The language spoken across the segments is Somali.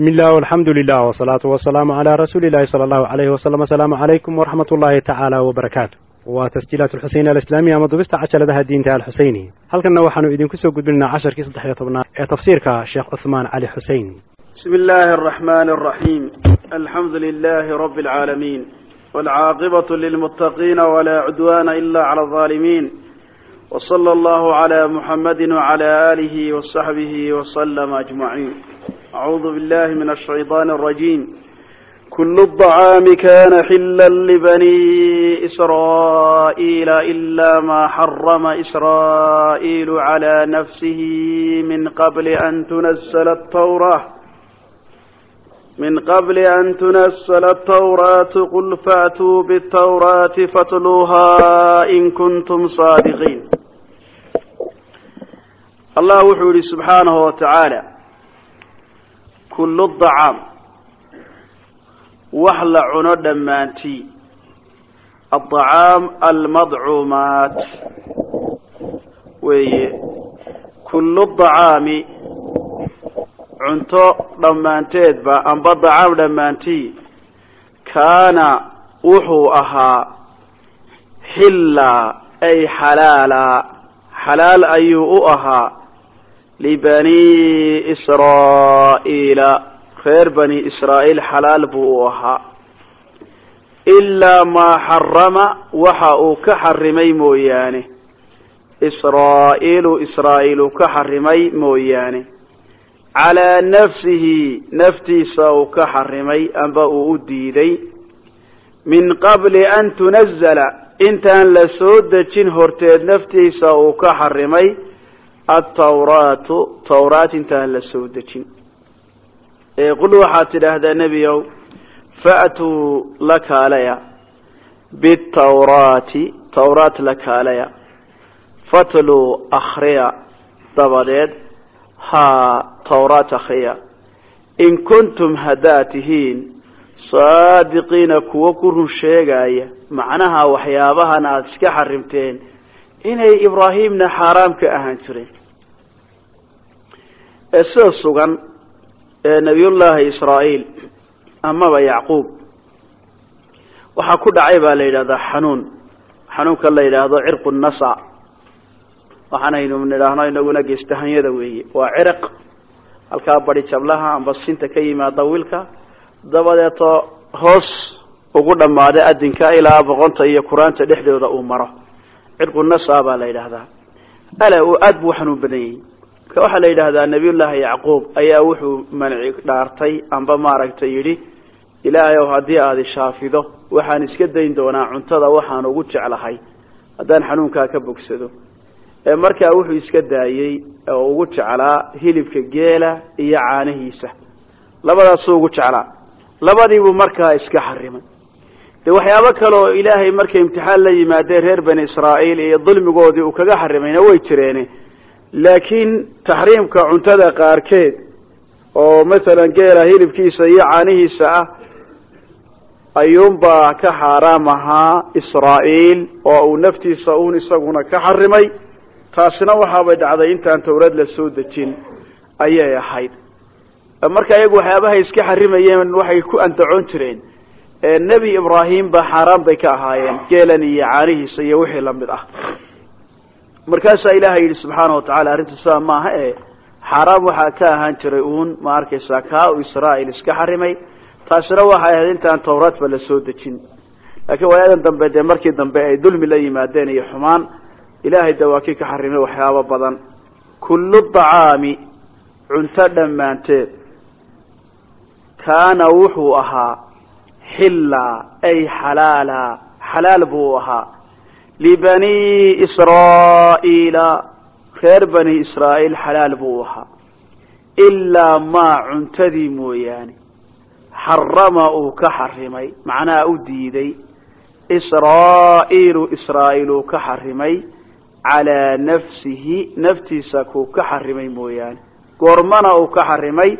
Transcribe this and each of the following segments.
bismillaah alxamdu lilah wsalaatu wasalaamu calaa rasuuliillahi sala allahu alayhi wasalam asalaamu calaykum waraxmat ullaahi tacaala wbarakaatu waa tasjiilaat alxuseyni alislaamiya ama dubista cajaladaha diinta alxuseyni halkanna waxaanu idinku soo gudbinaynaa casharkii saddex iyo tobnaad ee tafsiirka sheekh cuhmaan cali xuseyn bismi illaahi araxmaani araxiim alxamdu lilaahi rabbi alcaalamiin walcaaqibatu lilmuttaqiina walaa cudwaana ila cala aldaalimiin wsala allahu cala muxammadin wacala aalihi wasaxbihi wasalama ajmaciin. أعوذ بالله من الشيطان الرجيم كل الطعام كان حلا لبني إسرائيل إلا ما حرم إسرائيل على نفسه من قبل أن تنزل التوراة من قبل أن تنزل التوراة قل فأتوا بالتوراة فاتلوها إن كنتم صادقين الله وحوري سبحانه وتعالى كل dacaam wax la cuno dhammaantii. Adacaam almadcuumaat. Weeye kullu dacaami cunto dhammaanteedba amba dacaam dhammaantii kaana wuxuu ahaa xillaa ay xalaalaa. Xalaal ayuu u ahaa libanii israa'iila reer bani israa'iil xalaal buu u ahaa. Ilaa maa xarama waxa uu ka xarimay mooyaane. Israa'iilu israa'iil uu ka xarimay mooyaane. Calaa nafsihi naftiisa uu ka xarimay amba uu u diiday. Min qabli an tunazala intaan la soo dejin horteed naftiisa uu ka xarimay atawraatu tawraat intaan la soo dejin qul waxaad tidhaahdaa nebiyow fa'tuu la kaalaya bitawraati tawraat la kaalaya fatluu akhriya dabadeed haa tawraat akhriya in kuntum haddaad tihiin saadiqiina kuwo ku run sheegaya macnaha waxyaabahan aada iska xarimteen inay ibraahimna xaaraam ka ahaan jireen ee sida sugan ee nebiyullaahi israa'iil amaba yacquub. Waxaa ku dhacay baa la yidhahdaa xanuun. Xanuunka la yidhaahdo cirqu nasa. Waxaanaynu nidhaahno inaguna geestahanyada weeye. Waa ciriq halkaa badi jablaha amba sinta ka yimaada wiilka. Dabadeeto hoos ugu dhammaada adinka ilaa boqonta iyo quraanta dhexdooda uu maro. Cirqu nasa baa la yidhaahdaa. Ala uu aad buu xanuun badan yahay marka waxaa la yidhaahdaa nabiyullaahi yacquub ayaa wuxuu manci dhaartay amba maaragtay yidhi ilaahayow haddii aada ishaafido waxaan iska dayn doonaa cuntada waxaan ugu jeclahay. Haddaan xanuunkaa ka bogsado. Markaa wuxuu iska daayey oo ugu jeclaa hilibka geela iyo caanihiisa labadaasuu ugu jeclaa. Labadiibuu markaa iska xarimay de waxyaabo kale oo ilaahay markay imtixaan la yimaadeen reer bani israa'iil iyo dulmigoodii uu kaga xarimayna way jireene laakiin taxriimka cuntada qaarkeed oo masalan geela hilibkiisa iyo caanihiisa ah ayuunbaa ka xaaraam ahaa israa'iil oo uu naftiisa uun isaguna ka xarimay taasina waxaabay dhacday intaan tawrad la soo dejin ayay ahayd. Marka iyagu waxyaabahay iska xarimayeen waxay ku andacoon jireen nebi ibraahim ba xaaraan bay ka ahaayeen geelan iyo caanihiisa iyo wixii la mid ah markaasaa ilaahay yidhi subxaana watacaala arrinta sidaa maaha e xaaraam waxaa ka ahaan jiray uun ma arkaysaa kaa u israa'iil iska xarimay. Taasina waxay ahayd intaan tawraadba la soo dejin. Laakiin waayadan dambe dee markii dambe ay dulmi la yimaadeen iyo xumaan ilaahay de waa kii ka xarimay waxyaabo badan. Kullu dacaami cunto dhammaanteed kaana wuxuu ahaa xillaa ay xalaala xalaal buu ahaa libanii israa'iila reer bani israa'iil xalaal buu ahaa. ilaa maa cuntadii mooyaane. xarama uu ka xarimay macnaha u diiday. israa'iilu israa'iil uu ka xarimay calaa nafsihi naftiisa kuu ka xarimay mooyaane. goormana uu ka xarimay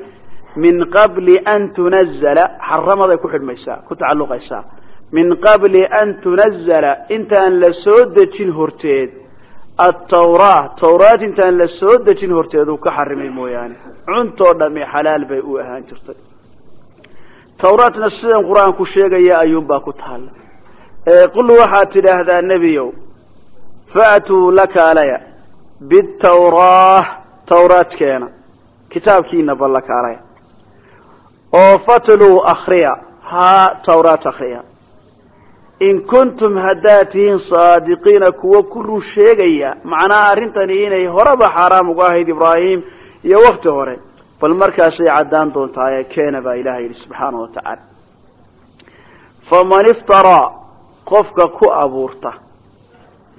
min qabli an tunazala xaramaday ku xidhmaysaa ku tacalluqaysaa min qabli an tunazala intaan la soo dejin horteed. Atawraa tawraat intaan la soo dejin horteeduu ka xarimay mooyaane. Cuntoo dhami xalaal bay u ahaan jirtay. Tawraatna sidan qur'aanku sheegaya ayuunbaa ku taalla qul waxaad tidhaahdaa nebiyow faatuu lakaalaya bitawraa tawraadkeena kitaabkiina ballakaalaya oo fatluu akriya haa tawraat akriya in kuntum haddaad tihiin saadiqiina kuwa ku run sheegaya macnaha arrintani inay horeba xaaraam uga ahayd ibraahim iyo wakti hore. Bal markaasay caddaan doontaaye keena baa ilahay yidhi subxaanahu watacaala faman iftaraa qofka ku abuurta.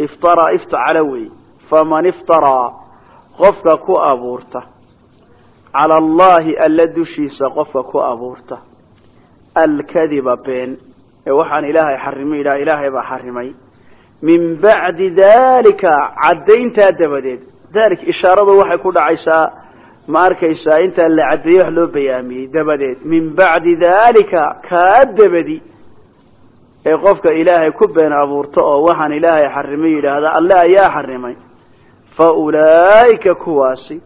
Iftaraa iftacala wey faman iftaraa qofka ku abuurta. Cala allahi alla dushiisa qofka ku abuurta. Alkadiba been waxaan ilaahay xarimay yidhaha ilaahay baa xarimay. Min bacdi dalika caddayntaa dabadeed. Dalik ishaaradu waxay ku dhacaysaa ma arkaysaa intaan la caddeeyey wax loo bayaamiyey dabadeed. Min bacdi dalika kaa dabadi ee qofka ilaahay ku been abuurto oo waxaan ilaahay xarimay yidhaahda alle ayaa xarimay. Fa ulaa'ika kuwaasi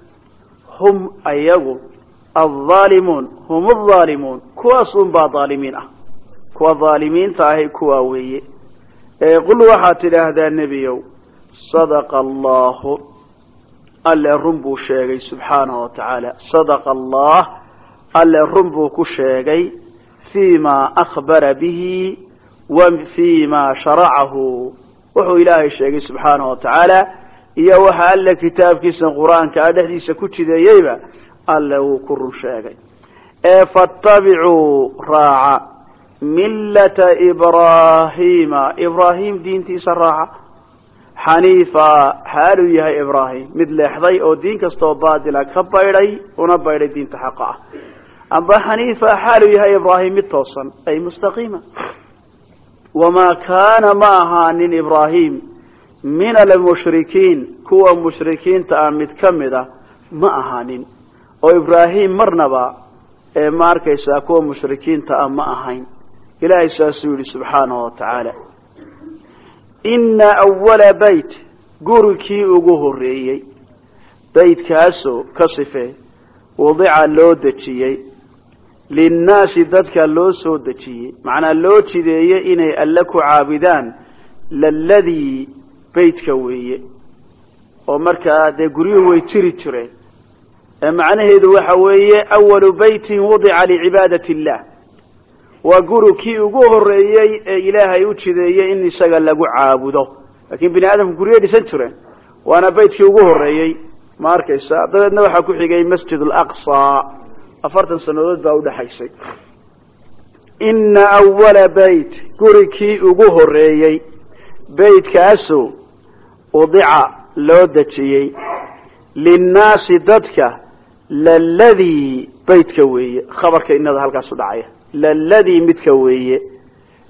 hum ayagu alظaalimuun hum alظaalimuun kuwaas unbaa dhaalimiin ah kuwa dhaalimiinta ahi kuwaa weeye. Qul waxaad tidhaahdaa nebiyow sadaqa allahu alle run buu sheegay subxaanahu wa tacaala. Sadaqa allah alle run buu ku sheegay fii ma akhbara bihi wa fii ma sharacahu. Wuxuu ilaahay sheegay subxaanahu wa tacaala iyo waxa alle kitaabkiisa qur'aanka a dhexdiisa ku jideeyeyba alle wuu ku run sheegay. Ee fatabicuu raaca millata ibraahiima ibraahim diintiisa raaca. Xaniifa xaaluu yahay ibraahim. Mid leexday oo diin kastaoo baatila ka baydhay una baydhay diinta xaqa ah. Amba xaniifa xaaluu yahay ibraahim mid toosan ay mustaqiima. Wamaa kaana ma ahaanin ibraahim min almushrikiin. Kuwa mushrikiinta ah mid ka mid a ma ahaanin oo ibraahim marnaba ee ma arkaysaa kuwa mushrikiinta ah ma ahayn ilaahay saasuu yidhi subxaanahu wa tacaala ina awala bayt gurikii ugu horreeyey baytkaasoo ka sifee wadica loo dejiyey linnaasi dadka loo soo dejiyey. Macnaa loo jideeyey inay alle ku caabudaan laladii baytka weeye. Oo markaa dee guryuhu way jiri jireen. Ee macnaheedu waxa weeye awalu baytin wadica licibaadati illah waa guri kii ugu horeeyey ee ilaahay u jideeyey in isaga lagu caabudo. Laakiin bini aadamku guryo dhisan jireen waana baytkii ugu horeeyey ma arkaysa dabeedna waxaa ku xigay masjid alaqsa afartan sanadood baa udhaxaysay ina awala bayt guri kii ugu horeeyey baytkaasoo udica loo dejiyey. Linnaasi dadka laladii baytka weeye. Khabarka inada halkaas dhacaya laladii midka weeye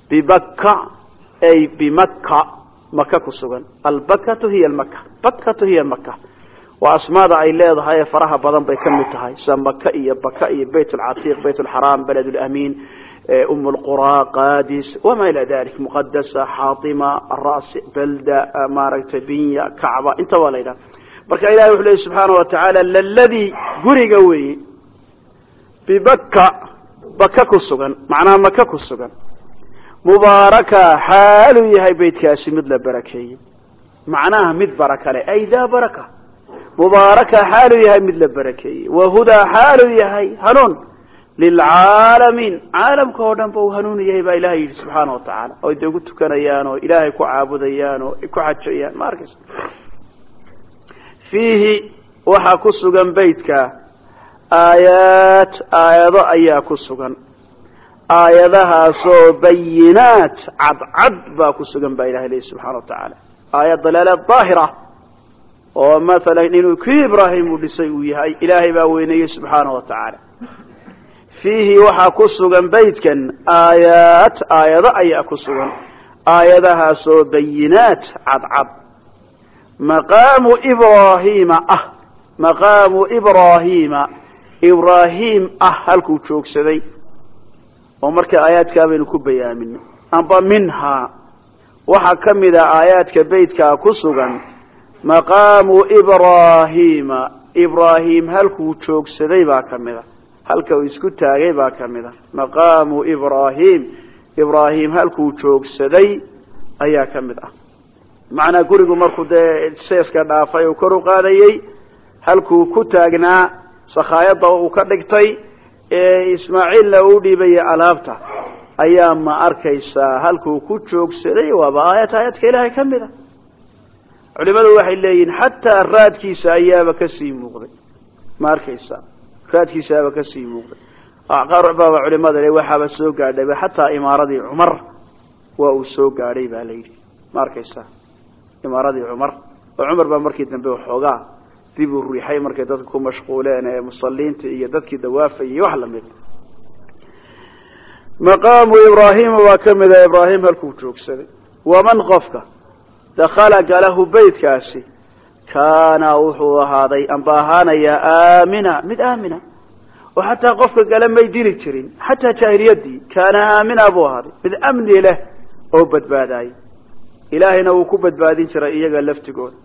bibaka ay bimaka maka ku sugan. Albakatu hiya almaka bakatu hiya maka waa asmaada ay leedahay ee faraha badan bay ka mid tahay. Sida maka iyo baka iyo bayt alcatiiq bayt alxaraam baled lamiin um lqura qadis wama ila dalik muqadasa xaatima aras balda maaragtay binya kacba inta waa la yidhaha marka ilahi wuxu leey subxaana wa tacaala laladii guriga weeye bibaka baka ku sugan macnaha maka ku sugan mubaaraka xaaluu yahay baytkaasi mid la barakeeyey. Macnaha mid baraka leh ay daa baraka. Mubaaraka xaaluu yahay mid la barakeeyey. Wahudaa xaaluu yahay hanuun lilcaalamiin. Caalamka oo dhan ba uu hanuun yahay baa ilahay yidhi subxaana wa tacaala. Oo de tukanayaan oo ilaahay ku caabudayaan oo ku xajayaan ma arkaysa. Fiihi waxaa ku sugan beytka aayaat aayado ayaa ku sugan. Aayadahaasoo bayinaat cadcad baa ku sugan baa ilahay lehi subxana wa tacaala. Aayad dalaalaad daahira oo maalan inuu kii ibraahim uu dhisay uu yahay ilaahay baa weyneeyey subxaana wa tacaala. Fiihi waxaa ku sugan beytkan aayaat aayado ayaa ku sugan. Aayadahaasoo bayinaat cadcad. Maqaamu ibraahiima ah. Maqaamu ibraahiima ibraahim ah halkuu joogsaday. Oo marka aayaadkaa baynu ku bayaaminay amba minhaa waxaa ka mid a aayaadka beytkaa ku sugan maqaamu ibraahiima ibraahim halkuu joogsaday baa ka mid a halka uu isku taagay baa ka mid a maqaamu ibraahim. Ibraahim halkuu joogsaday ayaa ka mid ah. Macnaa gurigu markuu dee seeska dhaafay uu kor u qaadayey halkuu ku taagnaa sakhaayadda uu ka dhigtay ee ismaaciilna uu dhiibaya alaabta. Ayaa ma arkaysaa halkuu ku joogsaday waaba aayad aayadka ilaahay ka mid a. Culimadu waxay leeyihiin xataa raadkiisa ayaaba ka sii muuqday. Ma arkaysaa raadkiisa ayaaba ka sii muuqday. Qaar culimada le waxaaba soo gaadhayba xataa imaaradii cumar waa uu soo gaadhay baa la yidhi. Ma arkaysaa imaaradii cumar. Oo cumar baa markii dambe waxoogaa dib uu riixay markay dadka ku mashquuleen ee musaliinta iyo dadkii dawaafayay wax la mid maqaamu ibraahima waa ka mida ibraahim halkuu joogsaday. Waman qofka dakhala galahu beytkaasi kaana wuxuu ahaaday amba ahaanayaa aamina mid aamina. Oo xataa qofka gale may dili jirin xataa jaahiliyadii kaana aamina buu ahaaday. Mid amni leh oo badbaadaayay ilaahayna wuu ku badbaadin jiray iyaga laftigooda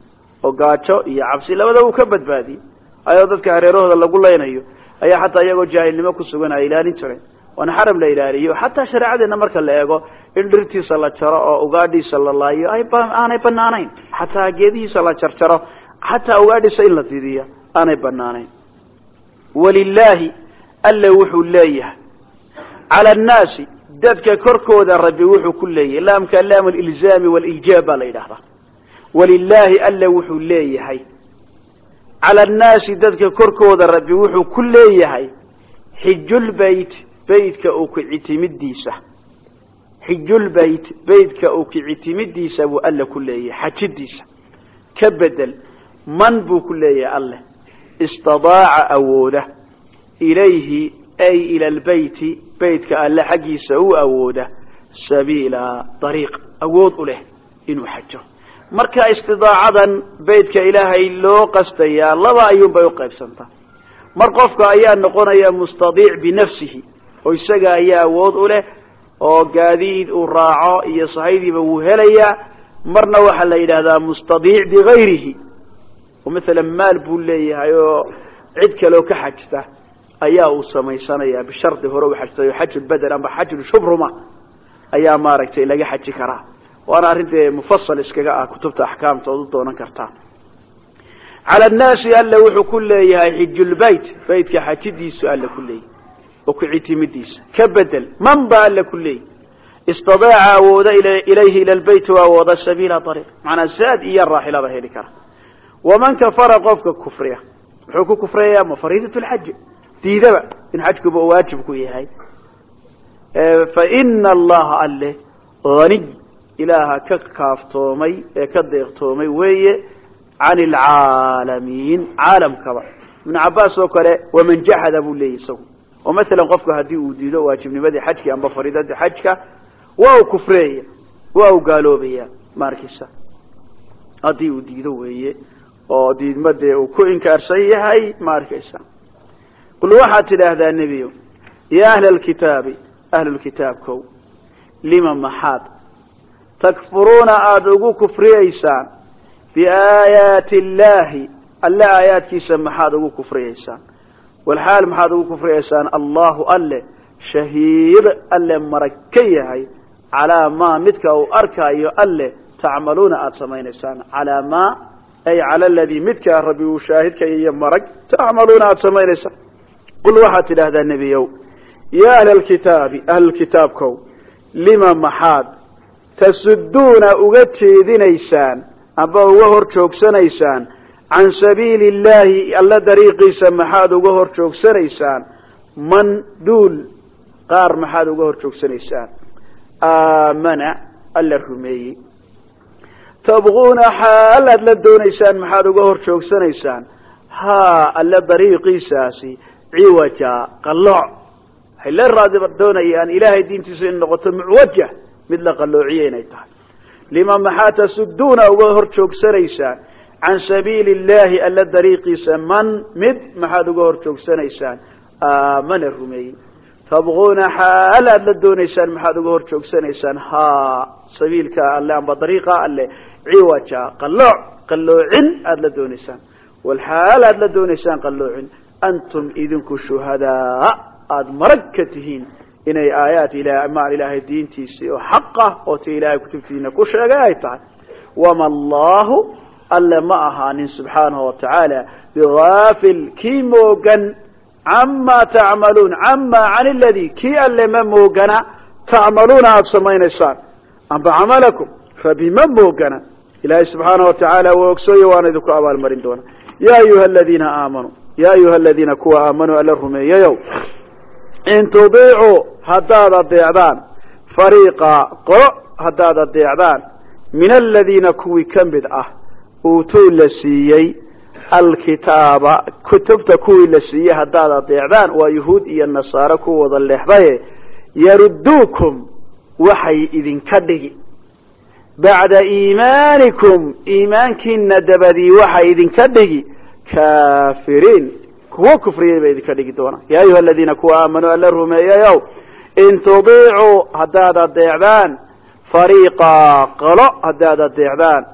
oo gaajo iyo cabsi labada uu ka badbaadiyey ayadoo dadka hareerahooda lagu leynayo ayaa xataa iyagoo jaahilnimo ku sugan ay ilaalin jireen. Waana xaram la ilaaliyo xataa shareecadeena marka la eego in dhirtiisa la jaro oo ugaadhiisa la laayo aanay banaanayn xataa geedihiisa la jarjaro xataa ugaadhiisa in la didiyo aanay banaanayn walilaahi alle wuxuu leeyahay. Cala annaasi dadka korkooda rabbi wuxuu ku leeyahay. Laamka laam alilzaami waliijaab baa la yidhahdaa walilaahi alle wuxuu leeyahay. Cala annaasi dadka korkooda rabbi wuxuu ku leeyahay xijulbeyt beytka u kicitimidiisa xijulbeyt beytka u kicitimidiisa buu alle ku leeyahay xajidiisa ka bedel man buu ku leeyahay alleh istadaaca awooda. Ilayhi ay ila albeyti beytka alle xaggiisa u awooda. Sabiila dariiq awood u leh inuu xajo marka istidaacadan beytka ilaahay loo qastayaa laba ayuunbay u qaybsantaa mar qofka ayaa noqonaya mustadiic binafsihi oo isaga ayaa awood u leh oo gaadiid uu raaco iyo sahaydiiba wuu helayaa marna waxaa la yidhahdaa mustadiic bigayrihi oo maalan maal buu leeyahay oo cid kaleo ka xajta ayaa uu samaysanaya bishardi hore u xajtay oo xajulbeder amba xajulshubruma ayaa maaragtay laga xaji karaa waana arrin dee mufasal iskaga ah kutubta axkaamta ood u doonan kartaa. Cala annaasi alle wuxuu ku leeyahay xijulbeyt beytka xajidiisu alle ku leeyahy oo kucitimidiisa ka bedel man baa alle ku leeyahy istadaaca awooda ilayhi ila lbeyt u awooda sabiila ariiq macnaa saad iyo raaxilaba heli kara. Waman kafara qofka kufriya muxuu ku kufriyayaa mafariidat lxaji diidaba in xajkuba waajib ku yahay. Faina allaha alle haniy ilaaha ka kaaftoomay ee ka deeqtoomay weeye can alcaalamiin caalamkaba. Ibnu cabaas oo kale waman jaxada buu leeyahy isagu. Oo maalan qofku haddii uu diido waajibnimadii xajki amba fariidadii xajka waa uu kufreeya waa uu gaaloobaya ma arkisa haddii uu diido weeye oo diidmadee uu ku inkaarsan yahay ma qul waxaad tidhaahdaa nebiyo ya ahla alkitaabi ahlulkitaabkow lima maxaad takfuruuna aada ugu kufriyeysaan biaayaati illaahi alle aayaadkiisa maxaad ugu kufriyeysaan walxaal maxaad ugu kufriyeysaan allahu alle shahiid alle marag ka yahay calaa maa midka uu arkaayo alle tacmaluuna aada samaynaysaan. Calaa maa ay cala aladii midkaa rabbi uu shaahidka iyo marag tacmaluuna aada samaynaysaan. Qul waxaad tidhaahdaa nebiyow ya ahla ahlulkitaabkow lima maxaad tasuduuna uga jeedinaysaan amba uga hor joogsanaysaan can sabiili illaahi alla dariiqiisa maxaad uga hor joogsanaysaan man duul qaar maxaad uga hor joogsanaysaan aamana alla rumeeyey. Tabquuna xaal aad la doonaysaan maxaad uga hor joogsanaysaan haa alla dariiqiisaasi ciwaja qalooc waxay la raadi doonayaan ilaahay diintiisa in noqoto mucwaja mid la qalloociye inay tahay. Lima maxaa tasuduuna uga hor joogsanaysaan can sabiili illaahi alla dariiqiisa man mid maxaad uga hor joogsanaysaan aamana rumeeyey tabquuna xaal aad la doonaysaan maxaad uga hor joogsanaysaan ha sabiilka alle amba dariiqa alle ciwaja qalooc qalloocin aada la doonaysaan. Walxaal aad la doonaysaan qalloocin. Antum idinku shuhadaa aada marag ka tihiin inay aayaat ilaah maan ilaahay diintiisii oo xaq ah oo ti ilaahay kutubtiina ku sheegay ay tahay. Wama allahu alle ma ahaanin subxaanahu watacaala bigaafil kii moogan camaa tacmaluun camaa can ladii kii alle ma moogana tacmaluuna aada samaynaysaan. Amba camalakum rabi ma moogana. Ilaahay subxaana watacaala waa ogsooye waana idinku abaalmarin doona ya ayuha aladiina aamanuu ya ayuha aladiina kuwa aamanuu alla rumeeyayow in tudiicuu haddaad adeecdaan fariiqa qolo haddaad adeecdaan min aladiina kuwii ka mid ah uutuu la siiyey alkitaaba kutubta kuwii la siiyey haddaad adeecdaan waa yuhuud iyo nasaare ku wada leexdaye yarudduukum waxay idinka dhigi bacda iimaanikum iimaankiina dabadii waxay idinka dhigi kaafiriin kuwo kufriyay bay idinka dhigi doonaan. Ya ayuha aladiina kuwa aamanuu alla rumeeyayow in tudiicuu haddaad adeecdaan fariiqa qolo haddaad adeecdaan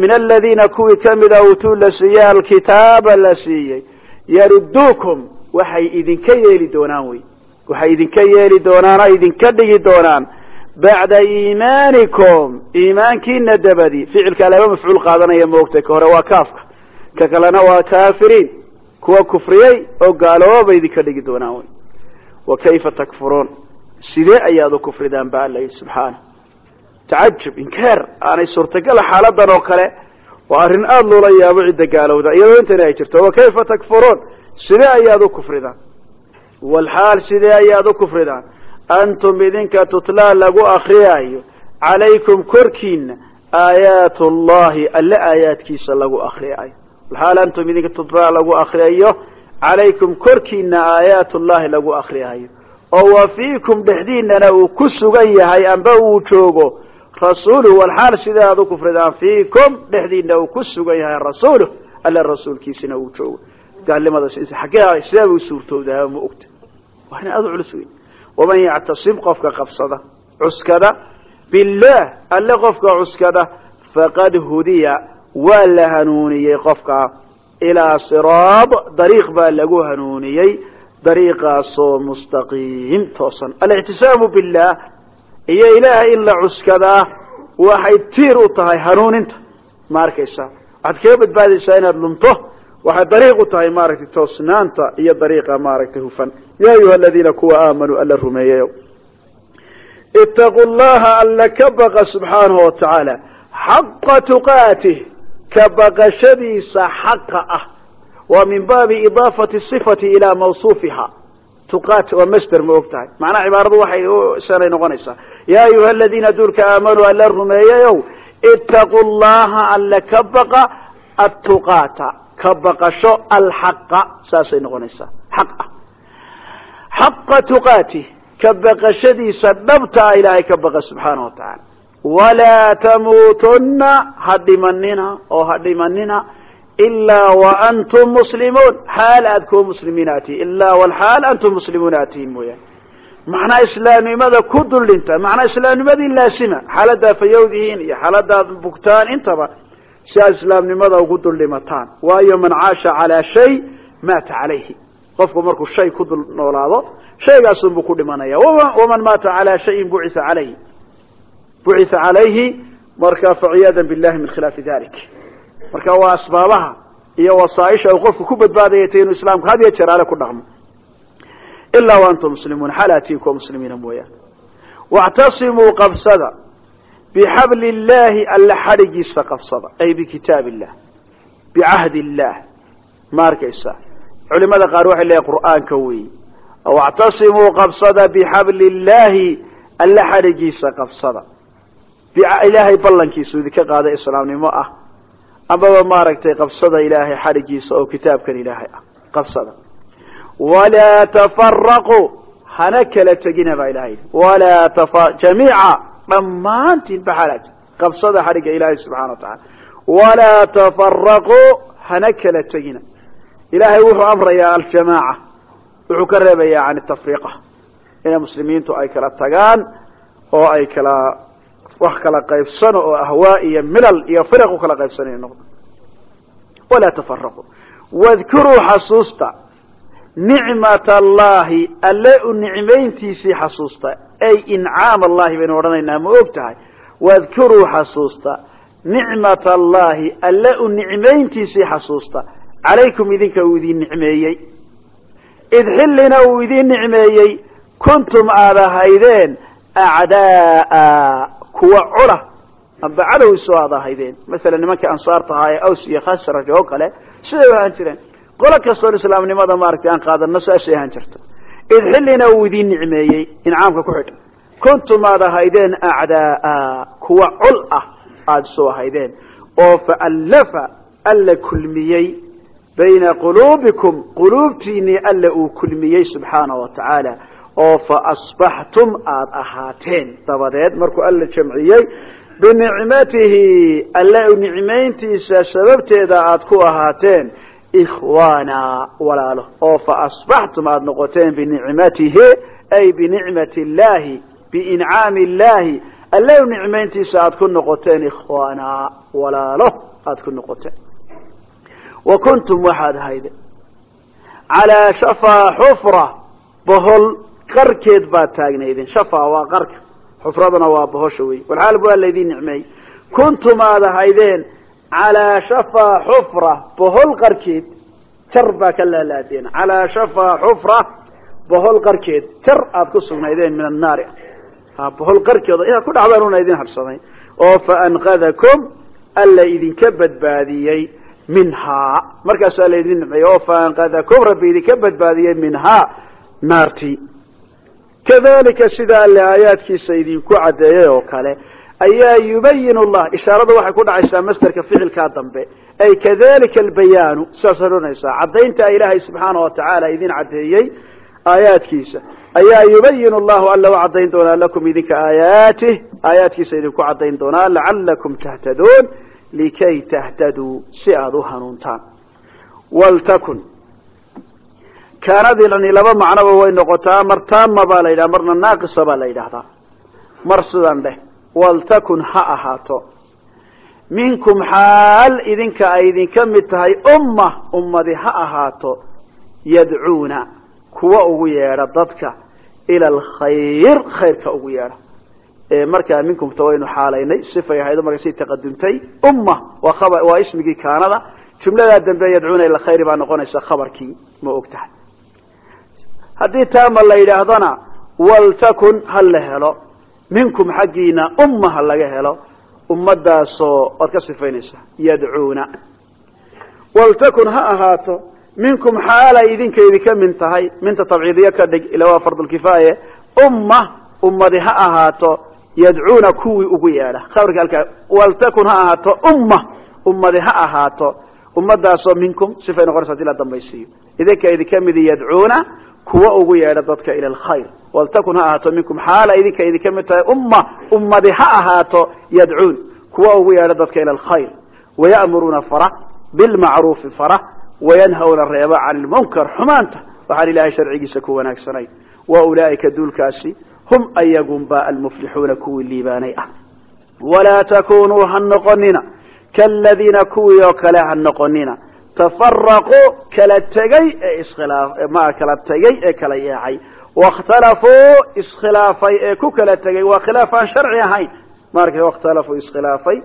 min aladiina kuwii kamida utuu la siiyey alkitaaba la siiyey yarudduukum waxay idinka yeeli doonaan wey. Waxay idinka yeeli doonaan oo idinka dhigi doonaan. Bacda iimaanikum iimaankiina dabadi ficilka laba mafcuul qaadanaya moogtay ka hore waa kaafka. Ka kalena waa kaafiriin kuwa kufriyey oo gaalooba idinka dhigi doonaan wey wa kayfa takfuruun? Sidee ayaad u kufridaan ba alla yidhi subxaana tacajub inkeer aanay suurtagala xaaladan oo kale waa arrin aada loola yaabo cidda gaalowda iyadoo intani ay jirto. Wa kayfa takfuruun? Sidee ayaad u kufridaan walxaal sidee ayaad u kufridaan? Antum idinka tutlaa lagu akriyaayo calaykum korkiina aayaat llahi alle aayaadkiisa lagu akriyaayo antum idinka tutlaa lagu akriyayo calaykum korkiina aayaat llahi lagu akriyaayo oo wa fiikum dhexdiinana uu ku sugan yahay amba uu joogo. Rasuuluhu walxaal sidee aad u kufridaan? Fiikum dhexdiina uu ku sugan yahay rasuuluh alle rasuulkiisina uu joogo. Gaalnimada xaggee sideeba u suurtoodaa ma ogta? Waa aada u culus wey waman yactasim qofka qabsada cuskada. Billaah alle qofka cuskada faqad hudiya waa la hanuuniyey qofkaa ilaa siraad dariiq baa lagu hanuuniyey dariiqaasoo mustaqiim toosan. Alictisaamu billaah iyo ilaahay in la cuskadaa waxay tiir u tahay hanuuninta. Ma arkaysaa? Waxaad kaga badbaadaysaa inaad lunto waxay dariiq u tahay maaragtay toosnaanta iyo dariiqa maaragtay hufan. Ya ayuha aladiina kuwa aamanuu alla rumeeyayo itaquu llaha alla ka baqa subxaanahu watacaala xaqa tuqaatih ka baqashadiisa xaqa ah. Waa min baabi idaafati sifati ilaa mawsuufiha. Tuqaat waa masder ma og tahay macnaha cibaaradu waxay sanay noqonaysaa. Ya ayuha aladiina duulka aamanuu alla rumeeyayow itaquu llaha alla ka baqa atuqaata ka baqasho alxaqa saasay noqonaysaa. Xaq ah. Xaqa tuqaatih ka baqashadiisa dhabtaa ilaahay ka baqa subxaana wa tacaala walaa tamuutunna ha dhimanina oo ha dhimanina ilaa waantum muslimuun xaal aad kuwa muslimiin aad tihiin ilaa walxaal antum muslimuun aad tihiin mooyaane macnaa islaamnimada ku duldhinta macnaa islaamnimadii laasima xaaladaad fayowdihiin iyo xaaladaad bugtaan intaba si aad islaamnimada ugu duldhimataan waayo man caasha calaa shay maata calayhi qofku markuu shay ku dul noolaado shaygaasunbuu ku dhimanaya waman maata calaa shayin bucia calayhi bucitha calayhi marka faciyaada billahi min khilaafi dalik marka waa asbaabaha iyo wasaaisha uu qofku ku badbaadaya ta inuu islaamku had iyo jeer ale ku dhaqmo. Ilaa waantum muslimuun xalaatiin kuwa muslimiina mooyaane wactasimuu qabsada bixabli illaahi alla xadhigiisa qabsada ay bikitaab illah bicahdi illaah ma arkaysa culimada qaar waxay leeyahin qur'aanka weeyi. Wactasimuu qabsada bixabli illaahi alla xadhigiisa qabsada ilaahay ballankiisu idinka qaada islaamnimo ah. Amaba maaragtay qabsada ilaahay xadhigiisa oo kitaabkan ilaahay ah. Qabsada. Walaa tafaraquu hana kala tegina baa ilahay walaa jamiica dhammaantiin baxalaaj qabsada xadhigga ilaahay subxana wa tacaala. Walaa tafaraquu hana kala tegina. Ilaahay wuxuu amrayaa aljamaaca. Wuxuu ka reebayaa can tafriqa inay muslimiintu ay kala tagaan oo ay kala wax kala qaybsano oo ahwaa iyo milal iyo firaq u kala qaybsanay noqdo. Walaa tafaraquu wadkuruu xasuusta. Nicmat allahi alle u nicmayntiisii xasuusta. Ay incaam allahi baynu odhanaynaa ma og tahay. Wadkuruu xasuusta. Nicmat allahi alle u nicmayntiisii xasuusta. Calaykum idinka uu idin nicmeeyey. Id xillina uu idin nicmeeyey. Kuntum aad ahaydeen acdaaa kuwa cula amba cadow isoo aad ahaydeen masalan nimankii ansaarta ahaa ee aws iyo khasraj oo kale siday ahaan jireen qolo kastoon islaamnimada maaragtay aan qaadano saasay ahaan jirto. Id xillina uu idin nicmeeyey incaamka ku xidh kuntum aad ahaydeen acdaaa kuwa cul ah aada soo ahaydeen oo faallafa alla kulmiyey bayna quluubikum quluubtiinii alla uu kulmiyey subxaana wa tacaala oo fa asbaxtum aada ahaateen. Dabadeed markuu alla jamciyey binicmatihi alla nicmayntiisa sababteeda aada ku ahaateen ikhwaana walaalo. Oo fa asbaxtum aada noqoteen binicmatihi ay binicmati illahi biincaami illahi alla nicmayntiisa aada ku noqoteen ikhwaana walaalo aada ku noqoteen. Wa kuntum waxaad ahayde calaa shafaa xufra bohol qarkeed baad taagnaydeen shafaa waa qarka. Xufradana waa bohosha wey walxaal bu alla idin nicmeey kuntum ahaydeen calaa shafaa xufra bohol qarkeed jar baa ka laalaadeen. Calaa shafaa xufra bohol qarkeed jar aad ku sugnaydeen min annaari bohol qarkeeda inaad ku dhacdaan una idin hadhsamay oo faanqadakum alla idinka badbaadiyey minhaa markaasaa la idin nicmeeyey oo faanqadakum rabbi idinka badbaadiyey minhaa naartii kadalika sida alle aayaadkiisa idinku caddeeyey oo kale ayaa yubayin llah ishaarada waxay ku dhacaysaa masderka ficilkaa dambe. Ay kadalika albayaanu sidaas odhanaysaa caddaynta ilaahay subxaana wa tacaala idin caddeeyey aayaadkiisa. Ayaa yubayin llahu alla u caddayn doonaa lakum idinka aayaatih aayaadkiisa idinku caddayn doonaa lacalakum tahtaduun likay tahtaduu si aada u hanuuntaan. Waltakun kaanadilani laba macnoba way noqotaa mar taama baa la yidhaha marna naaqisa baa la yidhaahdaa mar sidan dheh waltakun ha ahaato. Minkum xaal idinka ay idinka mid tahay umma ummadi ha ahaato yadcuuna kuwa ugu yeedha dadka ila alkhayr khayrka ugu yeedha. Markaa minkumta waynu xaalaynay sifay ahayd marka sii taqadumtay umma waa waa ismigii kaanada. Jumladaa dambe yadcuuna ila khayri baa noqonaysa khabarkii ma og tahay haddii taama la yidhaahdana waltakun ha la helo. Minkum xaggiina umma ha laga helo. Ummadaasoo waad ka sifaynaysa yadcuuna. Waltakun ha ahaato minkum xaalay idinka idinka min tahay minta tabciidiyo ka dhig ila waa fardulkifaaye umma ummadi ha ahaato yadcuuna kuwii ugu yeedha khabarka halkaa waltakun ha ahaato umma ummadi ha ahaato. Ummadaasoo minkum sifay noqonaysa haddii la dambaysiiyo. Idinka idinka kuwa ugu yeedha dadka ila alkhayr. Waltakun ha ahaato minkum xaala idinka idinka mid tahay umma ummadi ha ahaato yadcuun. Kuwa ugu yeedha dadka ila alkhayr. Waya'muruuna fara bilmacruufi fara wayanhawna reeba can ilmunkar xumaanta. Waxaan ilaahay sharcigiisa ku wanaagsanayn. Wa ulaa'ika duulkaasi hum ayagunba almuflixuuna kuwii liibaanay ah. Walaa takunuu ha noqonina kaladiina kuwii oo kale ha noqonina tafaraquu kala tegey ee iskhilaaf ma kala tegey ee kala yeecay waاkhtalafuu iskhilaafay ee ku kala tegey waa khilaaf aan sharci ahayn marka wakhtalafuu iskhilaafay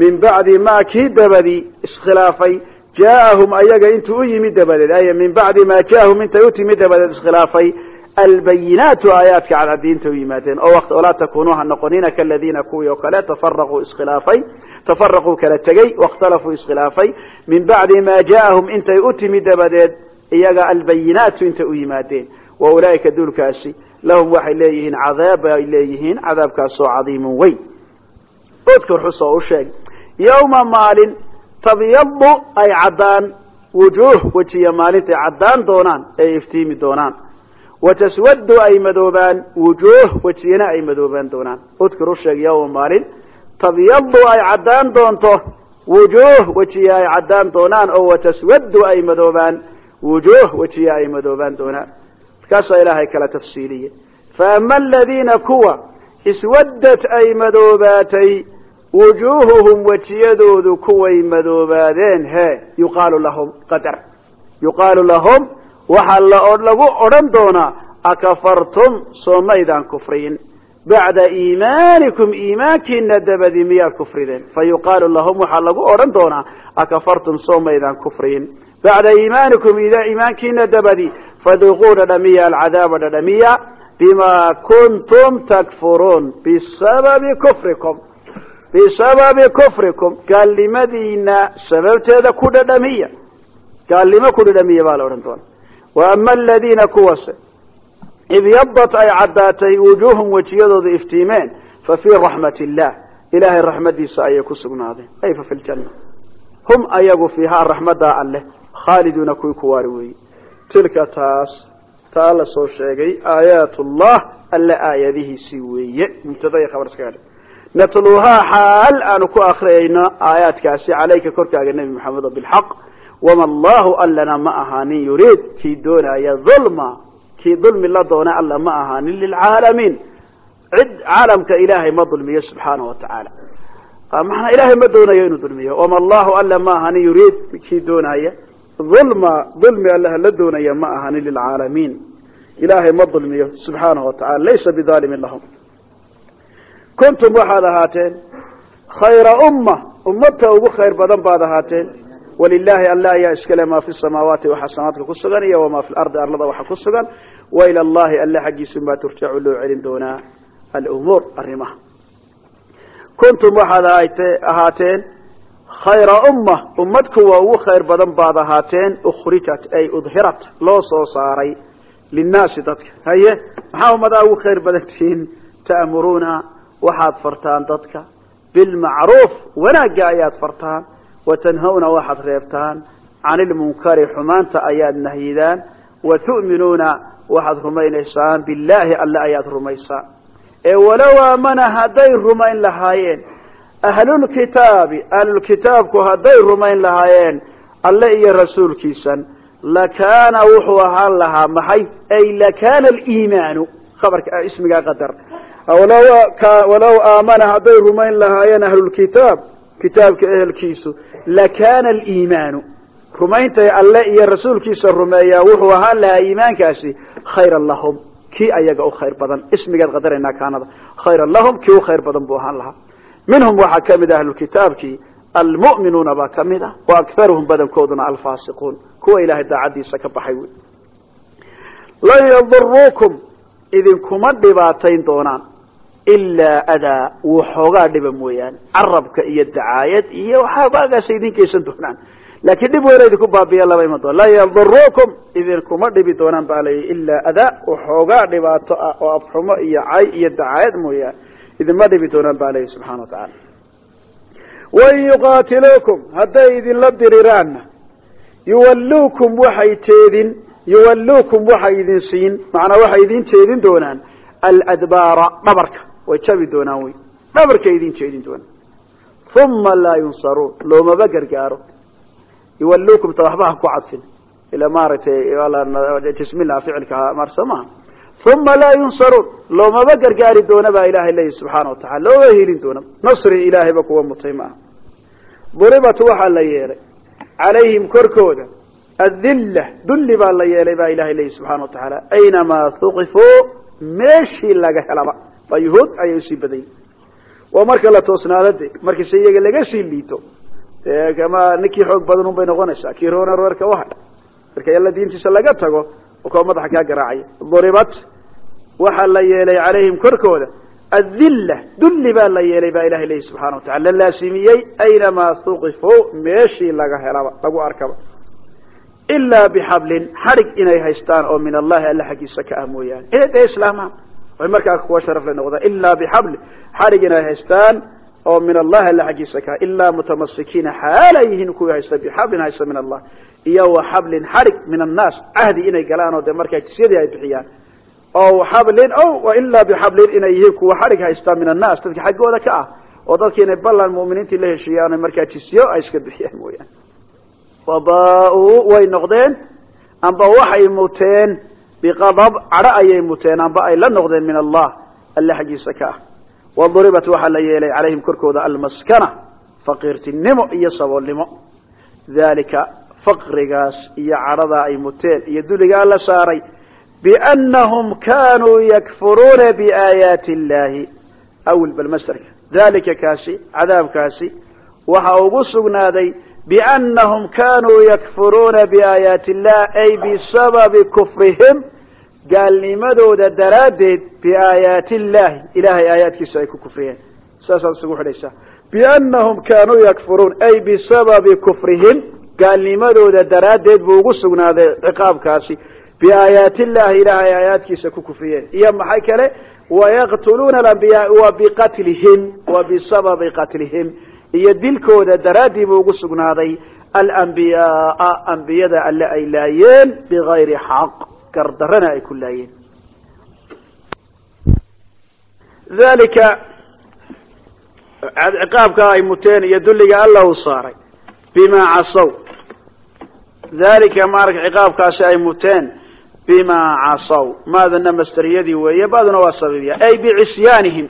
min bacdi ma kii dabadii iskhilaafay jaaahum ayaga intuu u yimid dabadeed ay min bacdi ma jaahum intay u timid dabadeed iskhilaafay albayinaatu aayaadka cadcadiinta u yimaadeen oo walaa takunuu ha noqonina kaladiina kuwii oo kale tafaraquu iskhilaafay tafaraquu kala tegey waاkhtalafuu iskhilaafay min bacdi ma jaaahum intay u timid dabadeed iyaga albayinaatu intay u yimaadeen wa ulaa'ika duulkaasi lahum waxay leeyihiin cadaab ay leeyihiin cadaabkaasoo cadiimun weyn odkor xus oo u sheeg yawma maalin tabyadu ay caddaan wujuuh wejiya maalintay caddaan doonaan ay iftiimi doonaan wataswadu ay madoobaan wujuuh wejiyana ay madoobaan doonaan udkur u sheeg yawma maalin tabyadu ay caddaan doonto wujuuh wejiya ay caddaan doonaan oo wataswadu ay madoobaan wujuuh wejiya ay madoobaan doonaan markaasaa ilaahay kala tafsiiliye faama aladiina kuwa iswaddat ay madoobaatay wujuuhuhum wejiyadoodu kuway madoobaadeen he yuqaalu lahum qadar yuqaalu lahum waxaa lagu odhan doonaa akafartum soo maydaan kufriyin. Bacda iimaanikum iimaankiina dabadi miyaad kufrideen. Fa yuqaalu lahum waxaa lagu odhan doonaa akafartum soo maydaan kufriyin. Bacda iimaanikum iimaankiina dabadi faduquu dhadhamiya alcadaaba dhadhamiya bima kuntum takfuruun. Bisababi kufrikum bisababi kufrikum gaalnimadiina sababteeda ku dhadhamiya. Gaalnimo ku dhadhamiya baa la odhan doona wa ama aladiina kuwase ibyadat ay caddaatay wujuuhum wejiyadooda iftiimeen fa fii raxmat illah ilaahay raxmadiisa ayay ku sugnaadeen. Ay fa fi ljanna hum ayagu fiihaa raxmaddaa alleh khaaliduuna kuwii ku waari weeye tilka taas taa la soo sheegay aayaatullah alle aayadihiisii weeye. Mubtada khabar iskaga dhig natluuhaa xaal aanu ku akriyayno aayaadkaasi calayka korkaaga nebi maxamedo bilxaq wama allahu allana ma ahaanin yuriid kii doonaya ulma kii dulmi la doona alla ma ahaanin lilcaalamiin cid caalamka ilaahay ma dulmiyo subxaana wa tacaala maxnaa ilaahay ma doonayo inuu dulmiyo wama allahu alla ma ahaanin yuriid kii doonaya ulma dulmi allaha la doonaya ma ahaanin lilcaalamiin ilaahay ma dulmiyo subxaanahu wa tacala laysa bidaalimin lahum kuntum waxaad ahaateen khayra umma ummadta ugu khayr badan baad ahaateen walilaahi alla ayaa iskale maa fi samaawaati waxaa samaadka ku sugan iyo wamaa fi lardi arlada waxa ku sugan wa ila allahi alle xaggiisumaa turjacu loo celin doonaa alumuur arrimaha kuntum waxaad ahaateen khayra umma ummad kuwa ugu khayr badan baad ahaateen ukhrijat ay udhirat loo soo saaray linnaasi dadka haye maxaa ummadaa ugu khayr badan tihiin ta'muruuna waxaad fartaan dadka bilmacruuf wanaagga ayaad fartaan watanhawna waxaad reebtaan can ilmunkari xumaanta ayaad nahyidaan wa tu'minuuna waxaad rumaynaysaan billaahi alle ayaad rumaysaan ee walow aamana hadday rumayn lahaayeen ahlulkitaabi ahlulkitaabku hadday rumayn lahaayeen alle iyo rasuulkiisan lakaana wuxuu ahaan lahaa maxay? Ay lakaana aliimaanu khabarka ismigaa qadar. Walow aamana hadday rumayn lahaayeen ahlulkitaab kitaabka ehelkiisu lakaana aliimaanu rumayntay alle iyo rasuulkiisa rumeeyaa wuxuu ahaan lahaa iimaankaasi khayran lahum kii ayaga u khayr badan ismigaad qadaraynaa kaanada khayran lahum kii u khayr badan buu ahaan lahaa minhum waxaa ka mid ah ahlulkitaabkii almu'minuuna baa ka mid ah wa akharuhum badankooduna alfaasiquun kuwa ilaahay daacaddiisa ka baxay wey lan yaduruukum idinkuma dhibaatayn doonaan ilaa adaa waxoogaa dhiba mooyaane. Carabka iyo dacaayad iyo waxaagaasa idin geysan doonaan. Laakiin dhib weyna idinku baabiya laba iman doona lan yaduruukum idinkuma dhibi doonaan baa layihi ilaa adaa waxoogaa dhibaato ah oo afxumo iyo cay iyo dacaayad mooyaane. Idinma dhibi doonaan baa layihi subxana wa tacaala. Wain yuqaatiluukum hadday idinla diriraanna yuwalluukum waxay teedin yuwalluukum waxay idin siin macnaa waxay idin jeedin doonaan aladbaara dhabarka way jabi doonaan wey dhabarkay idin jeedin doonaan uma laa yunsaruun loomaba gargaaro. Yuwalluukum ta waxba ha ku cadfin. Ila maaragtay jismilaha ficilka marsa maaha uma laa yunsaruun loomaba gargaari doona baa ilahay leeyahy subxaana wa tacala looma helin doona nasri ilaahayba kuwa mutay maaha. Duribat waxaa la yeelay. Calayhim korkooda. Adilla dulli baa la yeelay baa ilahay leeyahy subxana wa tacaala aynamaa huqifuu meeshii laga helaba waa yuhuud ayay u sii badayy waa marka la toosnaado de markase iyaga laga sii liito kama ninkii xoog badan un noqonaysaa. Kii roona reerka marka alla diintiisa laga tago kuwa madaxa kaa garaacaya duribat waxaa la yeelay calayhim korkooda adilla dulli baa la yeelay baa ilahay leeyahy subxana wa tacala la laasimiyey aynamaa huqifuu meeshii laga helaba lagu arkaba. Ilaa bixablin xadhig inay haystaan oo min allahi alla xaggiisa ka ah mooyaane. Inay dee islaamaan way markaa kuwa sharaf le noqdaan ilaa bixabli. Inay haystaan oo min allahi alla xaggiisa ka. Ilaa mutamasikiina xaalay yihiin kuwii haysta. Bixablin haysta min allah. Iyo wa xablin xadhig min annaas. Cahdi inay galaan oo de markaa jisyadii ay bixiyaan. Oo xablin o ilaa bixablin inay yihiin kuwa xadhig haystaa min annaas. Dadka xaggooda ka ah. Oo dadki inay ballan mu'miniintii la heshiiyaan markaa jisyo ay iska bixiyaan mooyaane. Waba-uu way noqdeen. Amba waxay muteen biqadab cadho ayay muteen amba ay la noqdeen min allah alle xaggiisa ka ah. Waduribat waxaa la yeelay calayhim korkooda almaskana faqiirtinimo iyo saboolnimo. Dalika faqrigaas iyo cadhadaa ay muteen iyo duligaa la saaray biannahum kanuu yakfuruuna biaayaati illahi awil balmasderka dalika kaasi cadaabkaasi waxa ugu sugnaaday biannahum kanuu yakfuruuna biaayaati illah ay bisababi kufrihim gaalnimadooda daraaddeed biaayaati illahi ilahay aayaadkiisa ay ku kufriyeen saasaad isugu xidhaysaa biannahum kanuu yakfuruun ay bisababi kufrihim gaalnimadooda daraaddeed buu ugu sugnaaday ciqaabkaasi biaayaati illahi ilahay aayaadkiisa ku kufriyeen iyo maxay kale wayaqtuluuna alambiyaa wa biqatlihim wa bisababi qatlihim iyo dilkooda daraaddii buu ugu sugnaaday alambiyaaa ambiyada alle ay laayeen bigayri xaq gardarana ay ku laayeen. Dalika ciqaabka ay muteen iyo dulliga alla uu saaray bima casaw. Dalika maarata ciqaabkaasi ay muteen bima casaw. Maadana masteriyadii weeye baduna waa sababiya ay bicisyaanihim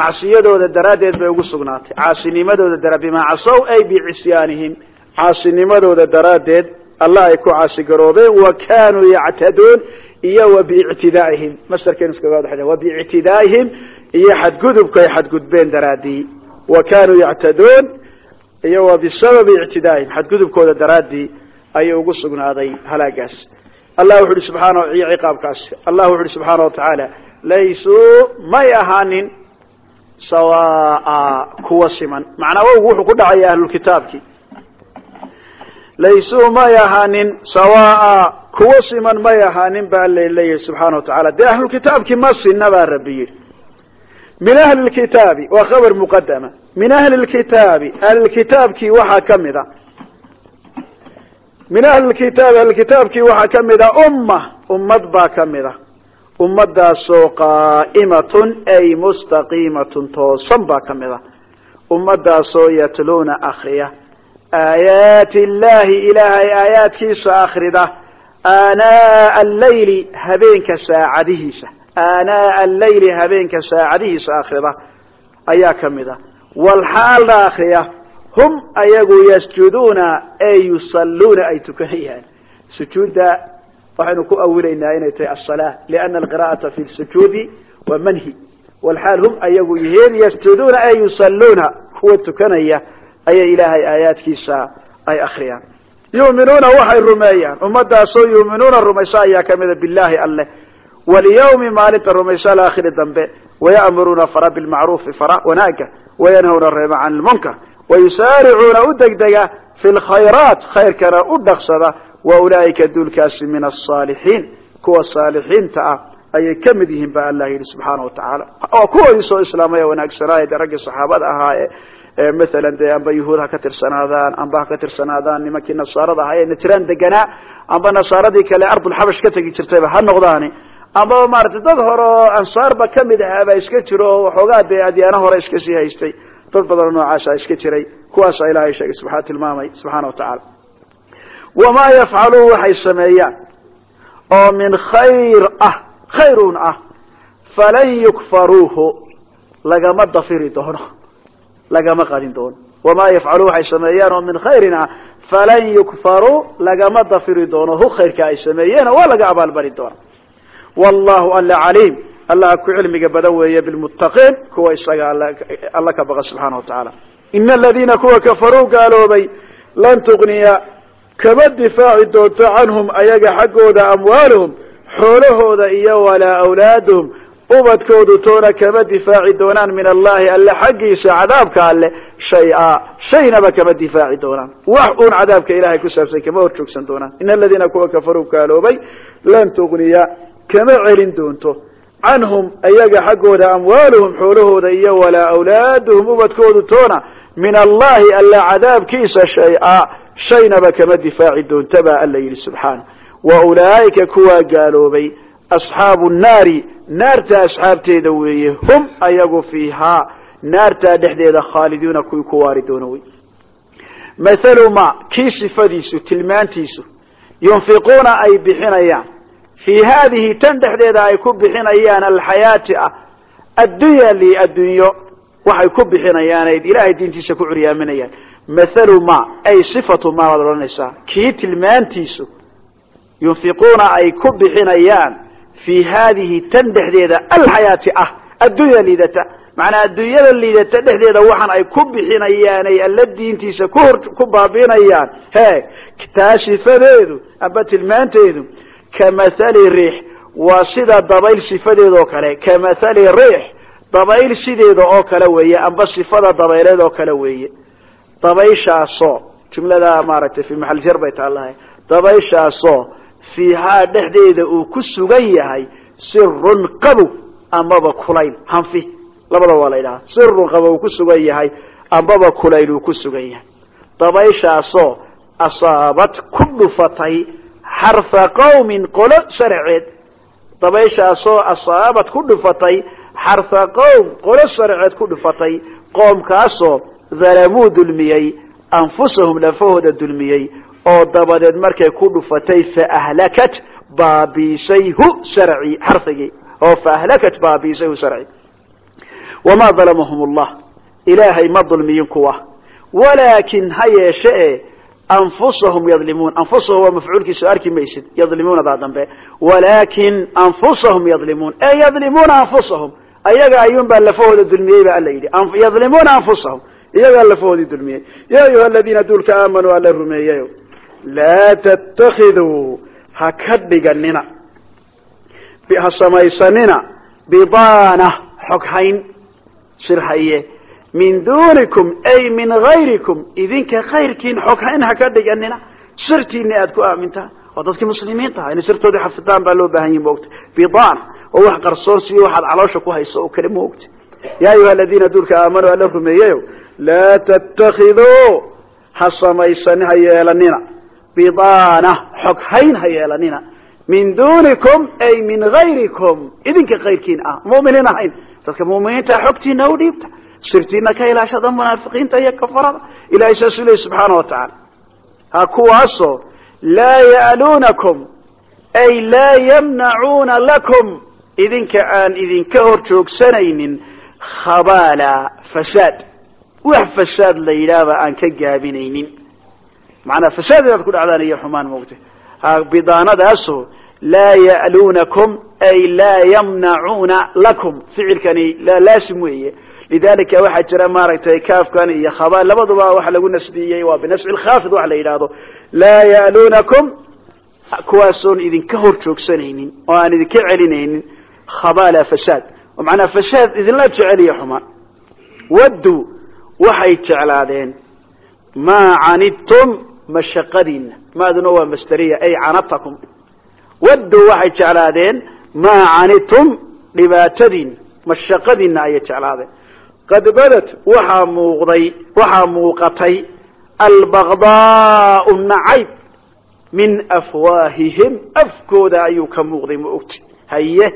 macsiyadooda daraaddeed bay ugu sugnaatay. Caasinimadooda dara bima casaw ay bicisyaanihim. Caasinimadooda daraaddeed allah ay ku caasigaroobeen wa kanuu yactaduun iyo wa biictidaa'ihim. Masterkeenu iskaga wada wa biictidaa'ihim iyo xadgudubka ay xadgudbeen daraadii. Wa kanuu yactaduun iyo wa bisababi ictidaa'ihim. Xadgudubkooda daraaddii ayuu ugu sugnaaday halaagaas allah wuxu uhi subxaana iyo ciqaabkaasi allah wuxu uhi subxaana wa tacaala laysuu may ahaanin sawaa kuwa siman. Macnaa wowgu wuxuu ku dhacaya ahlulkitaabkii laysuu may ahaanin sawaa kuwa siman may ahaanin ba alla leeyahay subxaana wa tacala dee ahlulkitaabkii ma sinna baa rabbi yidhi. Min ahli lkitaabi waa khabar muqadama min ahli lkitaabi ahlilkitaabkii waxaa ka mid a min ahli lkitaabi ahlilkitaabkii waxaa ka mid a umma ummad baa ka mid a ummadaasoo qaa'imatun ay mustaqiimatun toosan baa ka mid a ummadaasoo yatluuna akriya aayaati illahi ilaahay aayaadkiisa akrida aanaa allayli habeenka saacadihiisa. Aanaa allayli habeenka saacadihiisa akrida ayaa ka mid a walxaalna akriya hum ayagu yasjuduuna ay yusalluuna ay tukanayaan sujuudda waxaynu ku awilaynaa inay tahay asala liana alqira'ata fi sujuudi waa manhi. Walxaal hum ayagu yihiin yasjuduuna ay yusalluuna kuwa tukanaya ayay ilaahay aayaadkiisa ay akriyaan yuminuuna waxay rumeeyaan. Ummadaasoo yuminuuna rumayso ayaa kamida billahi alleh walyawmi maalinta rumayso alaakhiri dambe waya'muruuna fara bilmacruufi fara wanaaga wayanhawna reeba can lmunkar wayusaaricuuna u degdega fi lkhayraat khayrkana u dhaqsada wa ulaa'ika duulkaasi min asaalixiin kuwa saalixiinta ah ayay ka mid yihiin ba allah yidhi subxaana wa tacaala oo kuwoodii soo islaamay ee wanaagsanaaye de raggii saxaabada ahaa ee maalan dee amba yahuud ha ka tirsanaadaan amba ha ka tirsanaadaan nimankii nasaarada ahaa ee najraan deganaa amba nasaaradii kale ardulxabash ka tegi jirtayba ha noqdaani amba maaragtay dad hore oo ansaarba ka mid ahaaba iska jiro oo waxoogaa dee adyaano hore iska sii haystay dad badanoo noocaasa iska jiray wamaa yafcaluun waxay sameeyaan oo min khayr ah khayrun ah falan yukfaruuhu lagama dafiri doono lagama qadin doono wamaa yafcaluun waxay sameeyaan oo min khayrin ah falan yukfaruu lagama dafiri doono hu khayrka ay sameeyeen waa laga abaalbari doona wallahu alla caliim allaha ku cilmiga badan weeye bilmuttaqiin kuwa isaga alla ka baqa subxaana wa tacaala ina aladiina kuwa kama difaaci doonto canhum ayaga xaggooda amwaaluhum xoolahooda iyo walaa awlaaduhum. Ubadkoodu toona kama difaaci doonaan min allahi alle xaggiisa cadaabka alle shay-a shaynaba kama difaaci doonaan. Wax uun cadaabka ilahay ku saabsan kama hor joogsan doonaan. Ina aladiina kuwa kafaruu gaaloobay lan tugniya kama celin doonto. Canhum ayaga xaggooda amwaaluhum xoolahooda iyo walaa awlaaduhum ubadkoodu toona min allahi alla cadaabkiisa shay-a shaynaba kama difaaci doonta baa alla yidhi subxaana wa ulaa'ika kuwaa gaaloobay asxaabu nnaari naarta asxaabteeda weeye hum ayagu fiihaa naartaa dhexdeeda khaaliduuna kuwii ku waari doona wey. Mathalu ma kii sifadiisu tilmaantiisu yunfiquuna ay bixinayaan. Fii haadihi tan dhexdeeda ay ku bixinayaan alxayaati ah addunya li addunyo waxay ku bixinayaan ay ilaahay diintiisa ku curyaaminayaan mathalu ma ay sifatu ma baad odhanaysaa. Kii tilmaantiisu yunfiquuna ay ku bixinayaan fii haadihi tan dhexdeeda alxayaati ah addunya liidata. Macnaa adduunyada liidata dhexdeeda waxaan ay ku bixinayaan ay alla diintiisa kuhor ku baabiinayaan he taa sifadeedu amba tilmaanteedu kamathali riix waa sida dabayl sifadeeda oo kale. Kamathali riix dabayl sideeda oo kale weeye amba sifada dabayleed oo kale weeye dabayshaasoo jumlada maaragtay fi maxal jar bay taalahay dabayshaasoo fiihaa dhexdeeda uu ku sugan yahay sirun qabow amaba kulayl hanfi labada waa la yidhaha sirun qabow ku sugan yahay ambaba kulayl uu ku sugan yahay. Dabayshaasoo asaabad ku dhufatay xarfa qawmin qolo sharceed. Dabayshaasoo asaabad ku dhufatay xarfa qowm qolo sharceed ku dhufatay qoomkaasoo dalamuu dulmiyey anfusahum lafahooda dulmiyey oo dabadeed markay ku dhufatay faahlakat baabiisay hu sharci xarfigii. Oo faahlakat baabiisay hu sharci. Wamaa dalamahum allah ilaahay ma dulmiyin kuwa. Walaakin ha yeeshe e anfusahum yadlimuun. Anfusahum waa mafcuulkiisu arki maysid. Yadlimuunadaa dambe. Walaakin anfusahum yadlimuun. E yadlimuuna anfusahum. Ayaga ayuun baa lafahooda dulmiyey ba yadlimuuna iyagaa lafahoodii dulmiyey. Ya ayuha aladiina duulka aamanuu alla rumeeyayo laa tattakiduu ha ka dhiganina. Ha samaysanina bidaana xoghayn sirhaye min dunikum ay min gayrikum idinka kayrkiin xoghayn ha ka dhiganina. Sirtiina aad ku aamintaan waa dadkii muslimiinta aha inay sirtoodii xafidaan baa loo baahan yahi maogta bidaana oo wax qarsoonsiyo waxaad caloosha ku hayso oo kale maogta ya ayuha aladiina duulka aamanuu alla rumeeyayo laa tattakiduu ha samaysan ha yeelanina. Bidaana xoghayn ha yeelanina. Min dunikum ay min gayrikum idinka kayrkiin ah muminiin ahayn. Dadka muminiinta xogtiina u dhiibta. Sirtiina ka ilaashada munaafiqiinta iyo kafarada ilahay saasuu leey subxaana wa tacaala. Ha kuwaasoo laa ya'luunakum ay laa yamnacuuna lakum. Idinka aan idinka hor joogsanaynin khabaala fasaad wax fasaad la yidhaahba aan ka gaabinaynin. Macanaa fasaad inaad ku dhacdaan iyo xumaan moogtay bidaanadaasoo laa ya'luunakum ay laa yamnacuuna lakum. Ficilkani laasim weeye. Lidalika waxaa jira maaragtay kaafkan iyo khaba labaduba waxa lagu nasbiyey waa binasbi lkhaafid waxa la yidhaahdo. Laa ya'luunakum kuwaasoon idinka hor joogsanaynin oo aan idinka celinaynin. Khabaala fasaad oo macnaa fasaad idinla jeceliya xumaan. Waddu waxay jeclaadeen maa canidtum mashaqadiina maaduna waa masderiya ay canatakum. Waddu waxay jeclaadeen maa canidtum dhibaatadiina mashaqadiina ayay jeclaadeen. Qad badat waxaa muuqday waxaa muuqatay albagdaau nacayb min afwaahihim. Afkooda ayuu ka muuqday ma ogti haye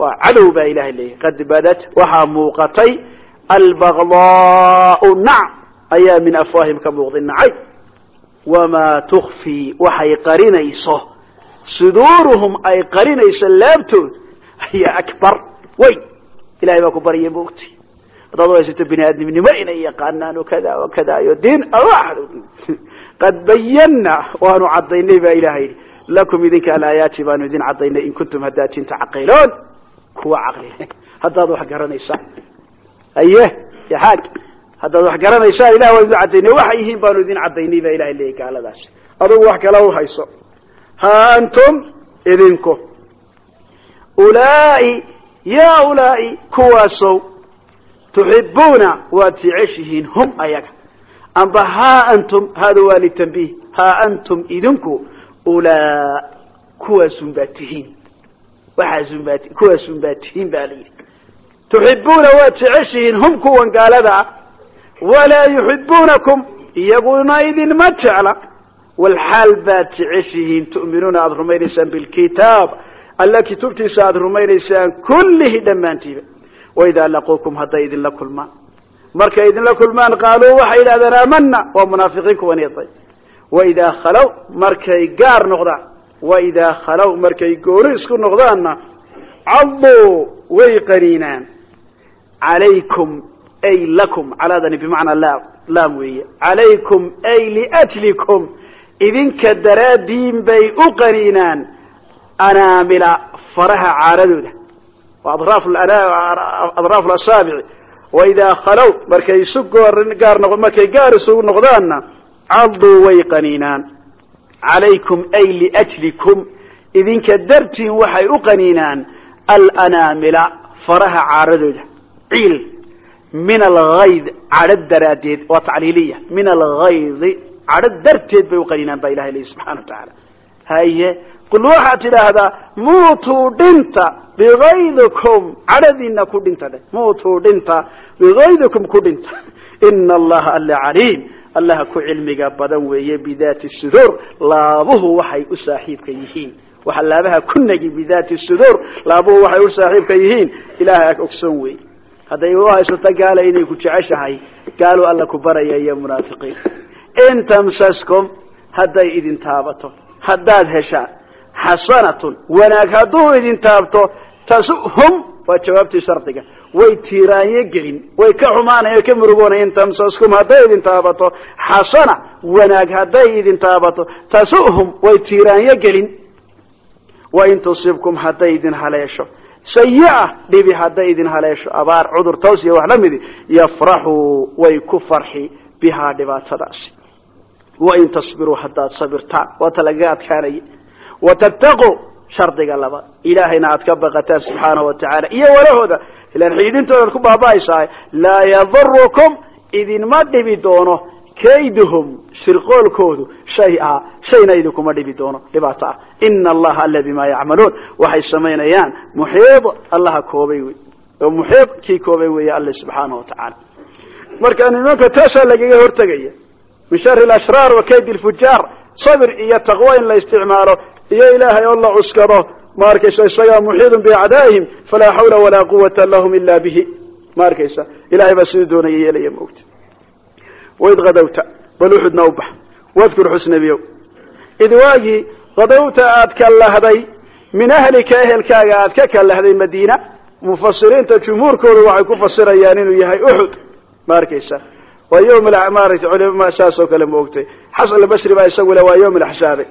waa cadow baa ilahay leeyahy qad badat waxaa muuqatay albagdaau nac ayaa min afwaahihim ka muuqday nacayb wamaa tukfii waxay qarinayso suduuruhum ay qarinayso laabtood ayaa akbar way ilahay baa ku baryay ma ogti haddaad haysato bini aadamnimo inay yaqaanaan o kada o kada iyo diin qad bayanna waanu cadaynay baa ilahay yidhi lakum idinka alaayaati baanu idin cadaynay in kuntum haddaad jinta caqiloon kuwa caqli haddaad wax garanaysaan aye yaxaag haddaad wax garanaysaan ilah waan idin cadaynay waxay yihiin baanu idin cadaynay baa ilahay leeyay gaaladaasi adugu wax kala u hayso. Ha antum idinku. Ulaai ya ulaai kuwaasow. Tuxibuuna waad jeceshihiin hum ayaga. Amba ha antum hada waa litanbiih. Ha antum idinku. Ulaa kuwaasun baad tihiin. Waxaasun baa kuwaasun baad tihiin ba la yidhi tuxibuuna waad jeceshihiin hum kuwan gaalada. Ah walaa yuxibuunakum iyaguna idinma jecla. Walxaal baad jeceshihiin tu'minuuna aada rumaynaysaan bilkitaab alla kutubtiisa aada rumaynaysaan kullihi dhammaantiiba. Waidaa laquukum hadday idinla kulmaan. Markay idinla kulmaan qaaluu waxay yidhahdeen aamana waa munaafiqiin kuwaniday waidaa khalow markay gaar noqdaan. Waidaa khalow markay gooni isku noqdaanna cadduu way qaniinaan calaykum ay lakum calaadani bimacnaa laam laam weeye. Calaykum ay liajlikum idinka daraaddiin bay u qaniinaan anaamila faraha caaradooda. Adraaf asaabici waidaa khalow markay isu gaar markay gaar isugu noqdaanna cadduu way qaniinaan. Calaykum ay liajlikum idinka dartiin waxay u qaniinaan alanaamila faraha caaradooda ciil min alhayd cadho daraaddeed waa tacliiliya min alghaydi cadho darteed bay u qaniinaan baa ilahay leyi subxana wa tacaala haye qul waxaad tidhaahdaa muutuu dhinta bigaydikum cadhadiina ku dhinta dhe muutuu dhinta bigaydikum ku dhinta ina allaha alla caliim allaha ku cilmiga badan weeye bidaati suduur laabuhu waxay u saaxiibka yihiin waxa laabaha ku nagi bidaati suduur laabuhu waxay u saaxiibka yihiin ilahay ag ogsoon wey hadday u haysato gaala inay ku jeceshahay gaalu alla ku baraya iyo munaafiqiin. In tamsaskum hadday idin taabato. Haddaad heshaan xasanatun wanaag hadduu idin taabto tasuhum waa jawaabtii shardiga. Way tiiraanyo gelin way ka xumaanayan ka murugoonaya in tamsaskum hadday idin taabato xasana wanaag hadday idin taabato tasuhum way tiiraanyo gelin. Wain tusibkum hadday idin haleesho sayi-a dhibi hadday idin haleesho abaar cudur taws iyo wax la midi yafraxuu way ku farxi bihaa dhibaatadaasi. Wain tasbiruu haddaad sabirtaan waata lagaga adkaanaya watattaquu shardiga labaad ilaahayna aad ka baqataan subxaanahu wa tacaala. Iyo walahooda ilaan xiidintoodaad ku baaba'aysaa laa yadurukum idinma dhibi doono kayduhum shirqoolkoodu shay-a shayna idinkuma dhibi doono. Dhibaato ah. Ina allaha alla bimaa yacmaluun. Waxay samaynayaan muxiid allaha koobay wey oo muxiid kii koobay weeye alle subxaanahu wa tacaala. Marka nimanka taasaa lagaga hortegaya min shari alashraar wa kayd lfujaar sabir iyo taqwo in la isticmaalo iyo ilaahay oo la cuskado ma arkaysa isagaa muxiidun biacdaa'ihim falaa xawla walaa quwata lahum ila bihi. Ma arkaysa baa siduu doonaya yeelaya maogta waid kadawta bal uxudna u bax. Wadkur xusnabiyow id waagii kadawta aad kalahday min ahlika ehelkaaga aad ka kalahday madiina mufasiriinta jumhuurkoodu waxay ku fasirayaan inuu yahay uxud ma arkaysa? Waa ywm maarata culima saas oo kale maogtay xasan albasri baa isagu le waa ywm axsaabe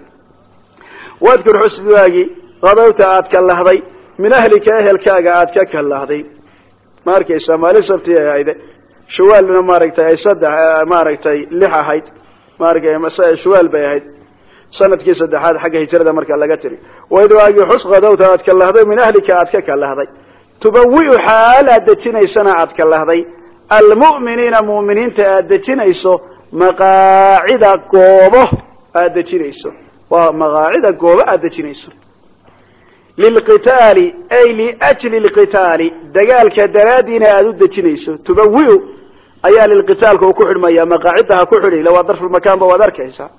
wadkur xusni waagii kadawta aad kalahday min ahlika ehelkaaga aad ka kalahday ma arkaysa? Maalin sabti ay ahayde shawaalna maaragtay ay saddex maaragtay lix ahayd. Maaragtay shawaal bay ahayd. Sanadkii saddexaad xagga hijrada marka laga tiri. Waid waagii xus kadawta aad kalahday min ahlika aad ka kalahday tubawiu xaal aad dejinaysana aad kalahday almu'miniina mu'miniinta aad dejinayso maqaacida goobo aad dejinayso. Waa maqaacida goobo aad dejinayso. Lilqitaali ay liajli lqitaali dagaalka daraadiina aad u dejinayso. Tubawiu ayaa lilqitaalka uu ku xidhmaya maqaacida ha ku xidhi ila waa darfulmakaanba waad arkaysaa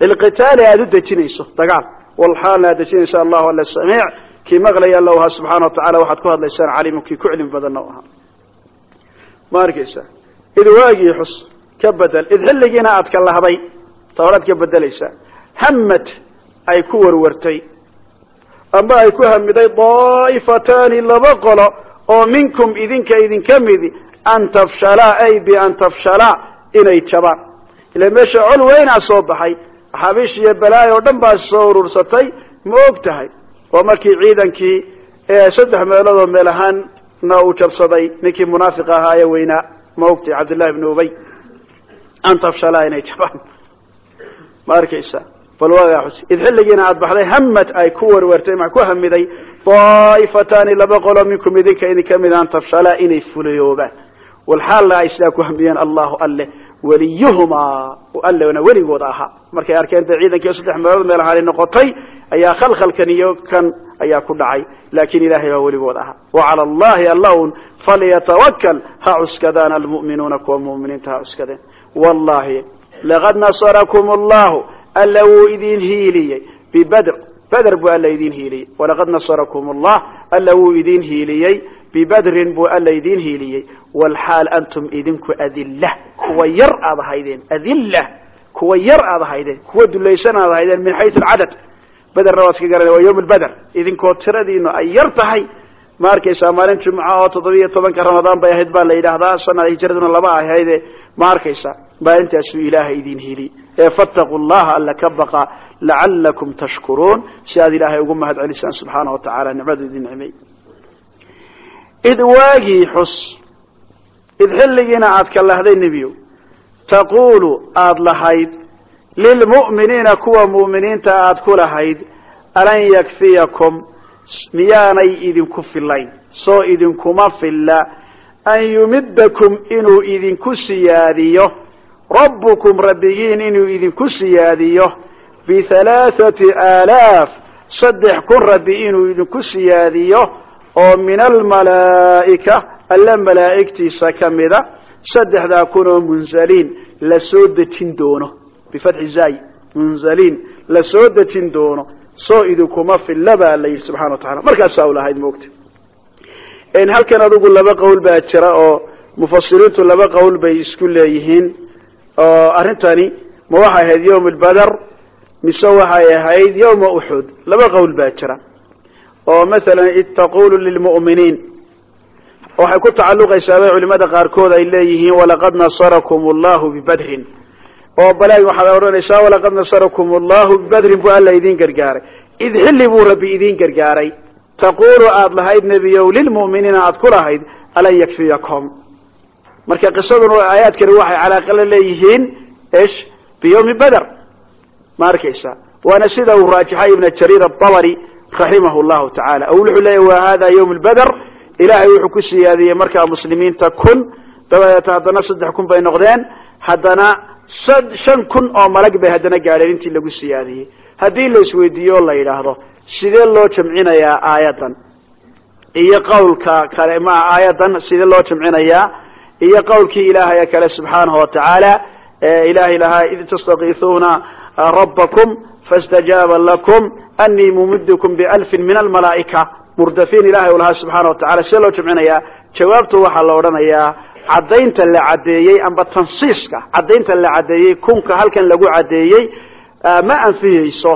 lilqitaali aad u dejinayso dagaal. Walxaalna aad dejinayso allahu ala samiic. Kii maqlaya allahu ha subxana wa tacala waxaad ku hadlaysaan caliimu kii ku cilmi badanna u ahaa. Ma arkaysa? Id waagii xus ka bedel. Id xilligiina aad ka lahday tawraad ka bedelaysaa hamad ay ku warwartay. Ama ay ku hamiday daa'ifataani laba qolo oo minkum idinka idinka midi an tafshalaa ay bian tafshalaa inay jabaan ila meesha col weynaa soo baxay axaabiish iyo balaayo o dhan baa soo urursatay ma og tahay oo markii ciidankii saddex meeloodoo meel ahaan na uu jabsaday ninkii munaafiq ahaa ee weynaa ma ogtay cabdillahi bni ubay an tafshalaa inay jabaan ma arkaysa bal waagaa xus id xilligiina aad baxday hamad ay ku warwartay ma ku hamiday daa'ifataani laba qolo minkum idinka idinka mid an walxaalna ay sidaa ku hamiyeen allahu alle weliyuhumaa allena weligooda ahaa markay arkeen dee ciidankii saddex meelood meel ahaani noqotay ayaa khalkhalkan iyo kan ayaa ku dhacay laakin ilahay baa weligooda ahaa wacala allahi alla un falyatawakal ha cuskadaan almu'minuuna kuwa mu'miniinta ha cuskadeen wallahi laqad nasarakum allahu alla wuu idin hiiliyey bibadr beder buu alla idin hiiliyey walaqad nasarakum allah alla wuu idin hiiliyey bibadrin buu alla idin hiiliyey walxaal antum idinku adilla kuwa yar aad ahaydeen adilla kuwa yar aad ahaydeen kuwa dulaysan aad ahaydeen min xayu alcadad. Bederna waad iska garanaya waa yawm lbeder idinkoo tiradiinu ay yar tahay ma arkaysaa maalin jumca oo toddobiyo tobanka ramadaan bay ahayd baa la yidhaahdaa sanada hijiraduna laba ahayde ma arkaysa maalintaasuu ilaahay idin heli ee fattaquu llaha alla ka baqa lacalakum tashkuruun. Si aad ilaahay ugu mahad celisaan subxaana wa tacala nicmadu idin nicmey id waagii xus id xilligiina aad ka lahday nebiyow taquulu aada lahayd lilmu'miniina kuwa mu'miniinta aad ku lahayd alan yakfiyakum miyaanay idinku filayn soo idinkuma filla an yumidakum inuu idinku siyaadiyo rabbukum rabbigiin inuu idinku siyaadiyo bihalaathati aalaaf saddex kun rabbi inuu idinku siyaadiyo oo min almalaa'ika alla malaa'igtiisa ka mida saddexdaa kun oo munzaliin la soo dejin doono. Bifatxi zay munzaliin la soo dejin doono. Soo idinkuma filla baa la yidhi subxana wa tacala markaasaa ulahayd moogta. Halkan adugu laba qowl baa jira oo mufasiriintu laba qowl bay isku leeyihiin oo arrintani ma waxay ahayd yawm lbeder mise waxay ahayd yawma uxud laba qowl baa jira oo masalan id taqulu lilmu'miniin. Waxay ku tacalluqaysaa bay culimada qaarkood ay leeyihiin walaqad nasarakum allahu bibadrin. Oo balaag waxaad odhanaysaa walaqad nasarakum allahu bibadrin buu alla idin gargaaray. Id xilli buu rabbi idin gargaaray. Taqulu aada lahayd nebiyow lilmu'miniina aada ku lahayd alan yakfiyakum. Marka qisaduna aayaadkani waxay calaaqa la leeyihiin ish biyawmi beder ma arkaysa waana sida uu raajixay ibna jariir atabari raximahu llahu tacala o wuxuu leeyahy wa hada yawm lbeder ilaahay wuxuu ku siyaadiyey markaa muslimiinta kun. Dabadeeta haddana saddex kun bay noqdeen. Haddana shan kun oo malag bay haddana gaadheen intii lagu siyaadiyey haddii la isweydiiyo la yidhaahdo sidee loo jamcinayaa aayaddan? Iyo qawlka kale ma aayaddan sidee loo jamcinayaa? Iyo qawlkii ilaahay kale subxaanahu watacaala ilahay lahaa id tastakiisuuna rabbakum faاstajaaba lakum anii mumidkum balfin min almalaa'ika. Murdafiin ilahay u lahaa subxaana watacala sidee loo jamcinayaa jawaabtu waxaa la odhanayaa caddaynta la caddeeyey amba tansiiska caddaynta la caddeeyey kunka halkan lagu caddeeyey ma anfihayso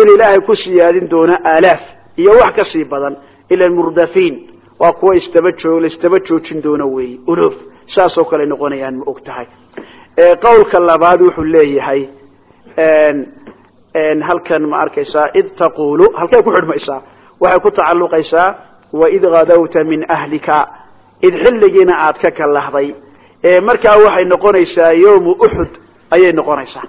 in ilaahay ku siyaadin doono aalaaf iyo wax ka sii badan. Ila murdafiin waa kuwa isdaba joog la isdaba joojin doono weeye uluf saasoo kale noqonayaan ma og tahay qawlka labaad wuxuu leeyahay halkan ma arkaysaa id taqulu halkay ku xidhmaysaa waxay ku tacalluqaysaa waid gadawta min ahlika id xilligiina aad ka kalahday markaa waxay noqonaysaa yawmu uxud ayay noqonaysaa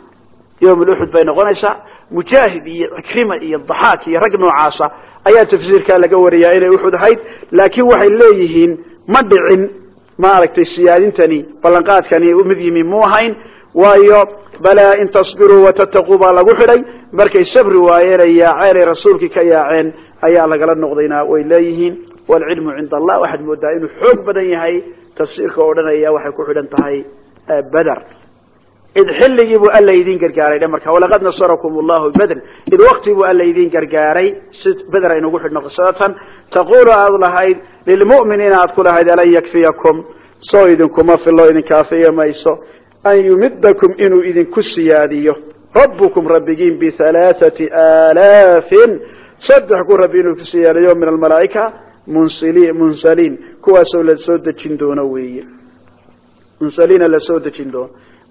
yawm uxud bay noqonaysaa mujaahid iyo cikrima iyo daxaak iyo rag noocaasa ayaa tafsiirkaa laga wariyaa inay uxud ahayd laakiin waxay leeyihiin ma dhicin maaragtay siyaadintani ballanqaadkani mid yimi mu ahayn waayo balaa in tasbiruu watataquu baa lagu xidhay. Markay sabri waayeen ay yaaceen ay rasuulkii ka yaaceen ayaa lagala noqdayna way leeyihiin. Waalcilmu cinda allah waxaad moodaa inuu xoog badan yahay tafsiirka odhanaya waxay ku xidhan tahay beder id xilligii buu alla idin gargaaray dhe marka walaqad nasarakum allahu bibedr id wakti buu alla idin gargaaray si beder aynugu xidhno qisadatan taqulu aad lahayd lilmu'miniina aad ku lahayd alan yakfiyakum? Soo idinkuma filo idinkaafiya mayso an yumidakum inuu idinku siyaadiyo rabbukum rabbigiin bihalaathati aalaafin saddex ku rabbi inuu ku siyaadiyo min almalaa'ika munsaliin kuwaasoo la soo dejin doono weeye munsaliina la soo dejin doono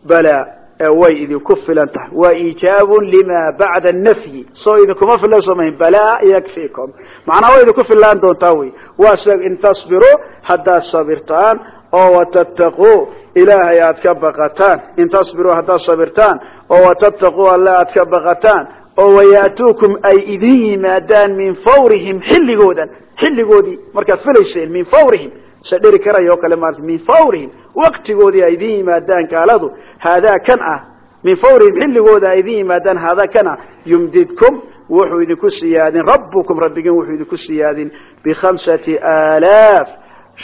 bala way idinku filan tahay wa iijaabun lima bacda nafyi soo idinkuma filan soomahin balaa yakfikum macnaa way idinku filaan doontaa wey waa s in tasbiruu haddaad sabirtaan oo watattaquu ilaahay aad ka baqataan. In tasbiruu haddaad sabirtaan oo watattaquu alle aad ka baqataan. Oo waya'tuukum ay idin yimaadaan min fawrihim xilligoodan. Xilligoodii markaad filayseen min fawrihim. Se dheri karayo kale maarata min fawrihim. Waktigoodii ay idin yimaadaan gaaladu haadaa kan ah. Min fawrihim xilligooda ay idin yimaadaan haadaa kan ah. Yumdidkum wuxuu idinku siyaadin. Rabbukum rabbigiin wuxuu idinku siyaadin. Bikhamsati aalaaf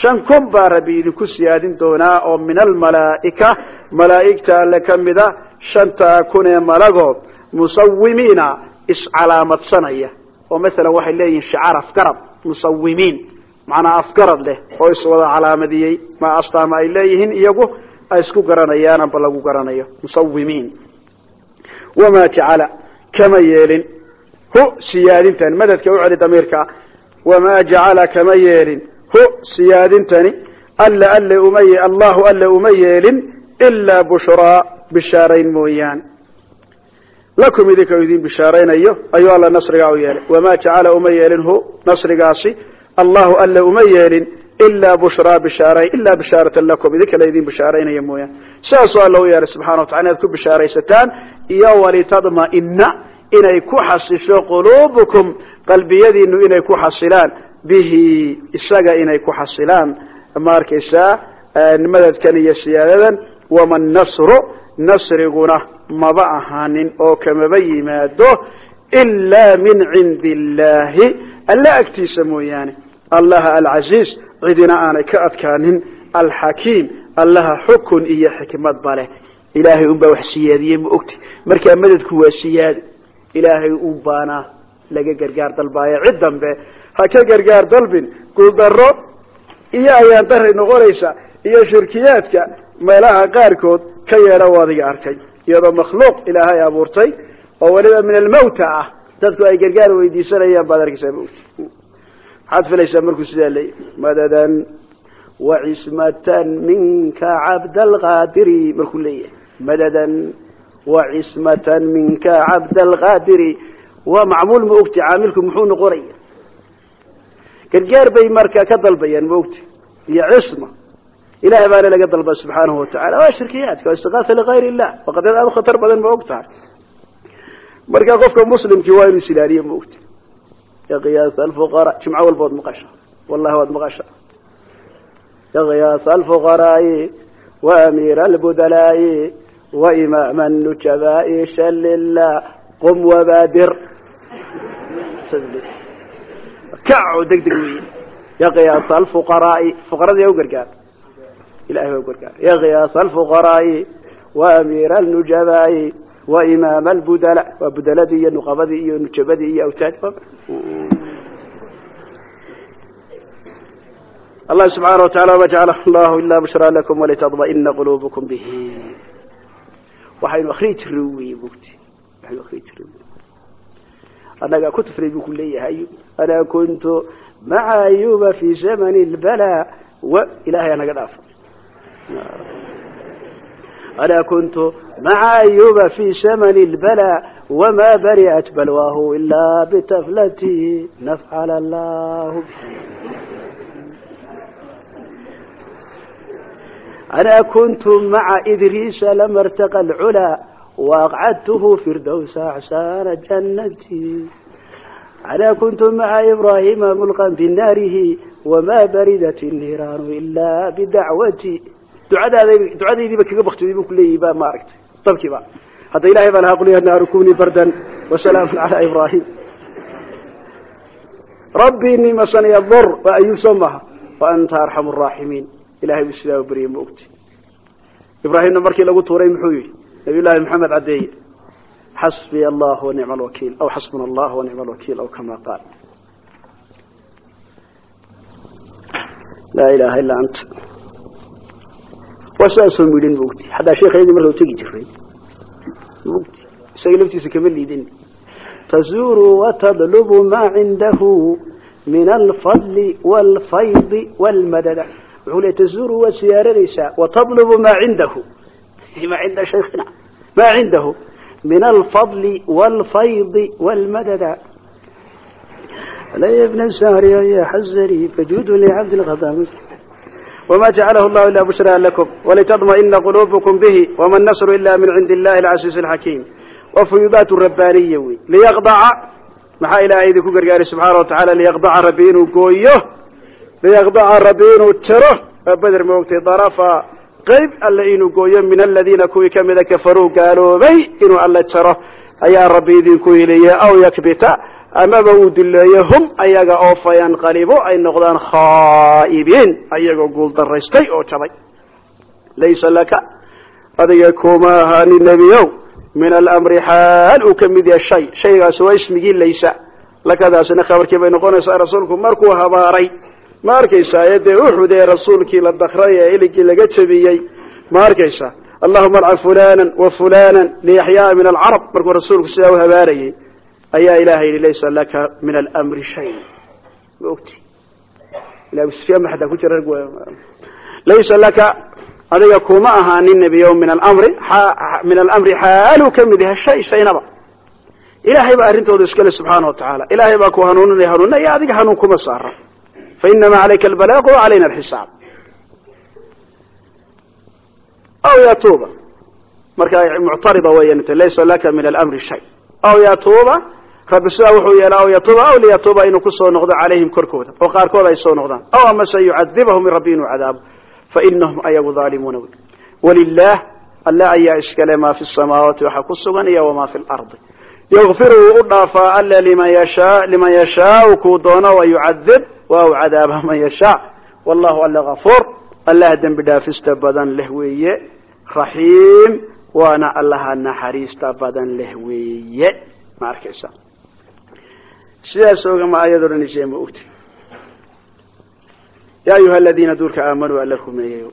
shan kun baa rabbi idinku siyaadin doonaa oo min almalaa'ika malaa'igta alle ka mida shantaa kun ee malagood musawimiina iscalaamadsanaya oo masalan waxay leeyihiin shicaar afgarad musawimiin macnaa afgarad leh oo iswada calaamadiyey. Ma astaama ay leeyihiin iyagu ay isku garanayaan amba lagu garanayo musawimiin wamaa jacala kama yeelin. Hu siyaadintan madadka u celi damiirka wamaa jacala kama yeelin hu siyaadintani alla alle uma allahu alle uma yeelin ilaa bushraa bishaarayn mooyaan. Lakum idinka idin bishaaraynayo ayuu alla nasrigaa u yeelay. Wamaa jacala uma yeelin hu nasrigaasi allahu alle uma yeelin ilaa bushraa bishaaray ilaa bishaaratan lakum. Idinka la idin bishaaraynaya mooyaan. Saasuu alla u yeelay subxana wa tacala inaad ku bishaaraysataan iyo walitadma'ina inay ku xasisho quluubukum qalbiyadiinu inay ku xasilaan bihi isaga inay ku xasilaan. Ma arkaysaa madadkan iyo siyaadadan wama nasru nasriguna maba ahaanin oo kamaba yimaado ilaa min cindi illaahi alla agtiisa mooyaane allaha alcasiiz cidina aanay ka adkaanin. Alxakiim allaha xukun iyo xikmad baleh ilaahay unbaa wax siyaadiyey ma ogti. Markaa madadku waa siyaad ilaahay un baana laga gargaar dalbaayo cid dambe ha ka gargaar dalbin guuldaro iyo ayaan daray noqonaysa iyo shirkiyaadka meelaha qaarkood ka yeedha adiga arkay. Iyadoo makhluuq ilaahay abuurtay oo weliba min almawta ah dadku ay gargaar weydiisanayaan baad arkaysaa mawt filaysaa markuu sidaa leeyahy madadan wacismatan minka cabdalqaadiri markuu leeyahay madadan wacismatan minka cabdalqaadiri waa macmuul ma ogti caamilku muxuu noqonaya gargaar bay marka ka dalbayaan ma ogti iyo cisma. Ilahay baana laga dalba subxaanahu watacala waa shirkiyaadka waa ligayr illah. Waa qadiyad u khatar badan ma og tahay qofka muslimkii waa inuu isilaaliye ma ogti yaqiyaas alfuqara jimco walba waad maqasha wallahi waad maqasha yaqiyaas alfuqaraai wa amiira albudalaa'i wa imaama nujabaa'i shalillah qum wabaadir kaco deg deg wey yaqiyaas alfuqaraai fuqarada yaa u gargaar. Ilahay baa u gargaar. Yaqiyaas alfuqaraai wa amiira alnujabaa'i wa imaama albudala waa budaladii iyo nuqabadii iyo nujabadii iyo awtaad allah subxaana wa tacala wama jacala allahu ilaa bushraa lakum walitadma'ina quluubukum bihi. Waxaynu akrii jiray wey mugti waxaynu akrii jiray annagaa ku tafray buu anaa kuntu maca ayuba fii zamani lbalaa w ilahay naga dhaaf anaa kuntu maca ayuba fii zamani lbalaa wamaa bari'at balwaahu ilaa bitaflati nafcal allahu anaa kuntu maca idriisa lama rtaqa alculaa waaqcadtuhu firdowsa axsaana janati alىa kuntu maca ibrahima mulqan binaarihi wamaa baridat niiraanu ilaa bidacwati ducadaydiiba kaga baktiday bu kuleeyahy ba maaragtay dabkiiba hadda ilahay baa lahaa qul ya naaru kuni bardan wasalaamu calaa ibrahim rabbi inii masanaya dor waa ayuub soo maha wa anta arxamu araaximiin ilahay buu sidaa u beryay ma ogti ibraahimna markii lagu tuuray muxuu yihi nabiy llaahi maxamed caddeeye alwakiil aw xasbuna allah wanicma alwakiil aw kama qaal laa ilaha illa anta waa sidaasoo midhan mogti xataa sheekhaydii marka u tegi jiray mogti isaga laftiisa kama liidin tazuuru watadlubu maa cindahu min alfadli waalfaydi waalmadada wuxuu leey tazuuru waad siyaaranaysaa watadlubu maa cindahu maa cinda shaykhina maa cindahu min alfadli waalfaydi waalmadada علي ابن السهر يا حزري فجود لعبد الغضب وما جعله الله إلا بشرى لكم ولتطمئن قلوبكم به وما النصر إلا من عند الله العزيز الحكيم وفيضات الربانية ليقضع maxaa ilaahay idinku gargaaray subxaana watacaala liyaqdaca rabbi inuu gooyo liyaqdaca rabbi inuu jaro waa beder moogtay darafa qayb alle inuu gooyo min aladiina kuwii kamida kafaruu gaaloobay inuu alle jaro ayaa rabbi idinku hiliyey aw yakbita amaba uu dileeyo hum ayaga oo fayanqalibo ay noqdaan khaa'ibiin ayagoo guul daraystay oo jabay. Laysa laka adiga kuma ahaani nebiyow min alamri xaal uu ka mid yahay shay. Shaygaasi waa ismigii laysa. Lakadaasina khabarkii bay noqonaysaa rasuulku markuu habaaray ma arkaysaa dee uxud ee rasuulkii la dakray ee iligii laga jebiyey? Ma arkaysaa allahuma alcan fulanan wa fulanan liyaxyaa min alcarab markuu rasuulku sidaa u habaarayey ayaa ilahay yihi laysa laka min almri shay. Ma ogti? Ila xataa ku jira laysa laka adiga kuma ahaanin nebiyo min alamri min alamri xaaluu ka mid yahay shay shaynaba. Ilahay baa arrintooda iskale subxaana wa tacaala ilahay baa ku hanuuninaya hanuuninaya adiga hanuun kuma saara fainama calayka albalaaqu wacalayna alxisaab aw yatuuba marka muctarida weyan laysa laka min alamri shay aw yatuuba rabbi sidaa wuxuu yeela aw yatuuba aw liyatuuba inuu ku soo noqdo calayhim korkooda oo qaarkood ay soo noqdaan aw amase yucadibahu min rabbi inuu cadaabo fainahum ayagu aalimuuna wey walilah alle ayaa iskale maa fi samaawaati waxa ku sugan iyo wamaa fi lardi yakfir wuu u dhaafaa yashaa liman yashaau kuu doono wa yucadib waa u cadaaba man yashaa wallahu alle gafuur allah dembi dhaafista badan leh weeye. Raxiim. Waana allaha naxariista badan leh weeye. Ma arkaysa. Sidaas ogama ayad odhanaysa ma ogti. Ya ayuha aladiina duulka aamanuu alla rumeeyayo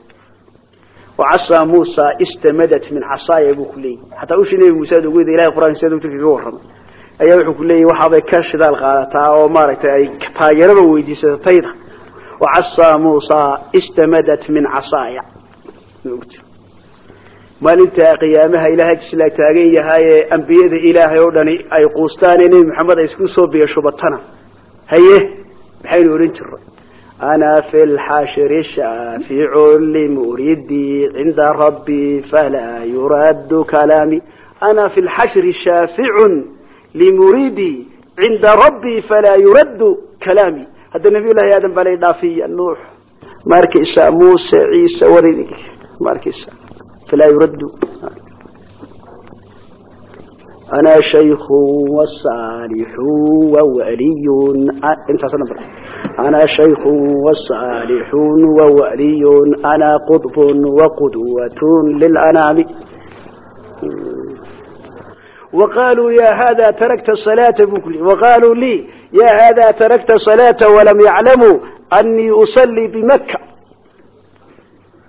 wacasaa muusa istamadat min casaaya buu ku leeyahy hataa ushii muuse ad ogeyda ilahay quraan sida uti kaga warramay ayaa wuxuu ku leeyahy waxaabay ka shidaal qaadataa oo maaragtay ay taageeraba weydiisato tayda. Wacasaa muusa istamadat min casaaya. Maalinta qiyaamaha ilahay agtiisa la taagan yahay ee ambiyada ilaahay oo dhani ay quustaan ee nebi maxamed ay isku soo biyo shubatana haye maxaynu odhan jirnay ana fi lxashri shaaficu limuridii cinda rabbii falaa yuraddu kalaami ana fi lxashri shaaficun limuridii cinda rabbii falaa yuraddu kalaami hadda nabiy llahi aadan baa lay dhaafiya nuux ma arkaysa muuse ciise war ma arkaysa فلا يرد أنا شيخ والصالح وولي انت صنبر أنا شيخ والصالح وولي أنا قطب وقدوة waqaaluu ya hada tarakta salaata bu ku waqaaluu lii ya hada tarakta salaata walam yaclamuu anii usallii bimaka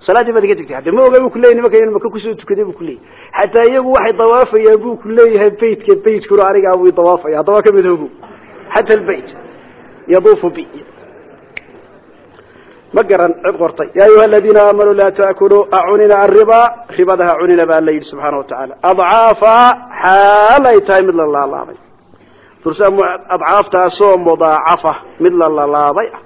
salaaddii baad ka tegtay hadda ma oga bu kuleya nimanka in maka ku soo tukaday bu kuleeyay xataa iyagu waxay dawaafayaan bu ku leeyahay beytka beytkuna anigaa buu dawaafaya haddaba ka midoobo xata lbayt yaduufu bi ma garan cid qortay ya ayuha aladiina aamanuu laa taakuluu acunina ariba ribadaha cunina baa la yidhi subxaana watacaala adcaafa xaal ay tahay mid la laalaabay. Adcaaftaasoo mudaacafa mid la lalaabay ah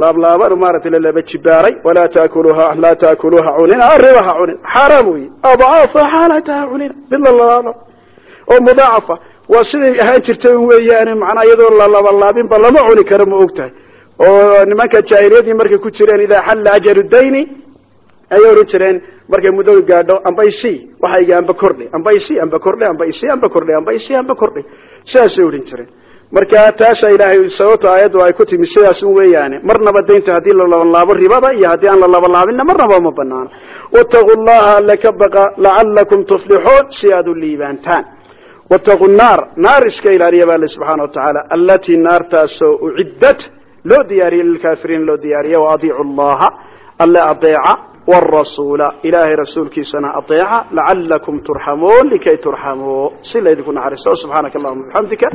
laablaaban maaragtay lalaba jibaaray. Walaa taakuluha laa taakuluha cunina. Aribaha cunin xaaraam wey adcaafa xaalataha cunina. Mid lalalaabo oo mudaacafa. Waa siday ahaan jirtay weeyaane macnaa iyadoo lalabalaabinba lama cuni karo ma og tahay oo nimanka jaahiliyadii markay ku jireen idaa xalla ajalu ayay ohan jireen. Markay muddo gaadho amba isi waxayga amba kordhe amba isi amba kordhe amba isi amba kordhe amba isi amba kordhe sidaasay odhan jireen. Marka taasa ilaahay sababta aayaddu ay ku timi sidaas un weeyaane marnaba daynta haddii la labanlaabo ribada iyo haddii aan la labanlaabinna marnaba ma banaana wataquu llaha alle baqa lacalakum tuflixuun si aad u liibaantaan. Wataquu naar naar iska ilaaliya ba alle subxaana watacaala allatii naartaasoo uciddat loo diyaariyey lilkaafiriin loo diyaariya waadiicu llaha alle adeeca wrasuula ilaahay rasuulkiisana adeeca lacalakum turxamuun likay turxamuu si laydinku naxariisto subxaanaka allahuma bixamdika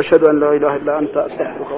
ashhadu an laa ilaha illa anta astaxfiruka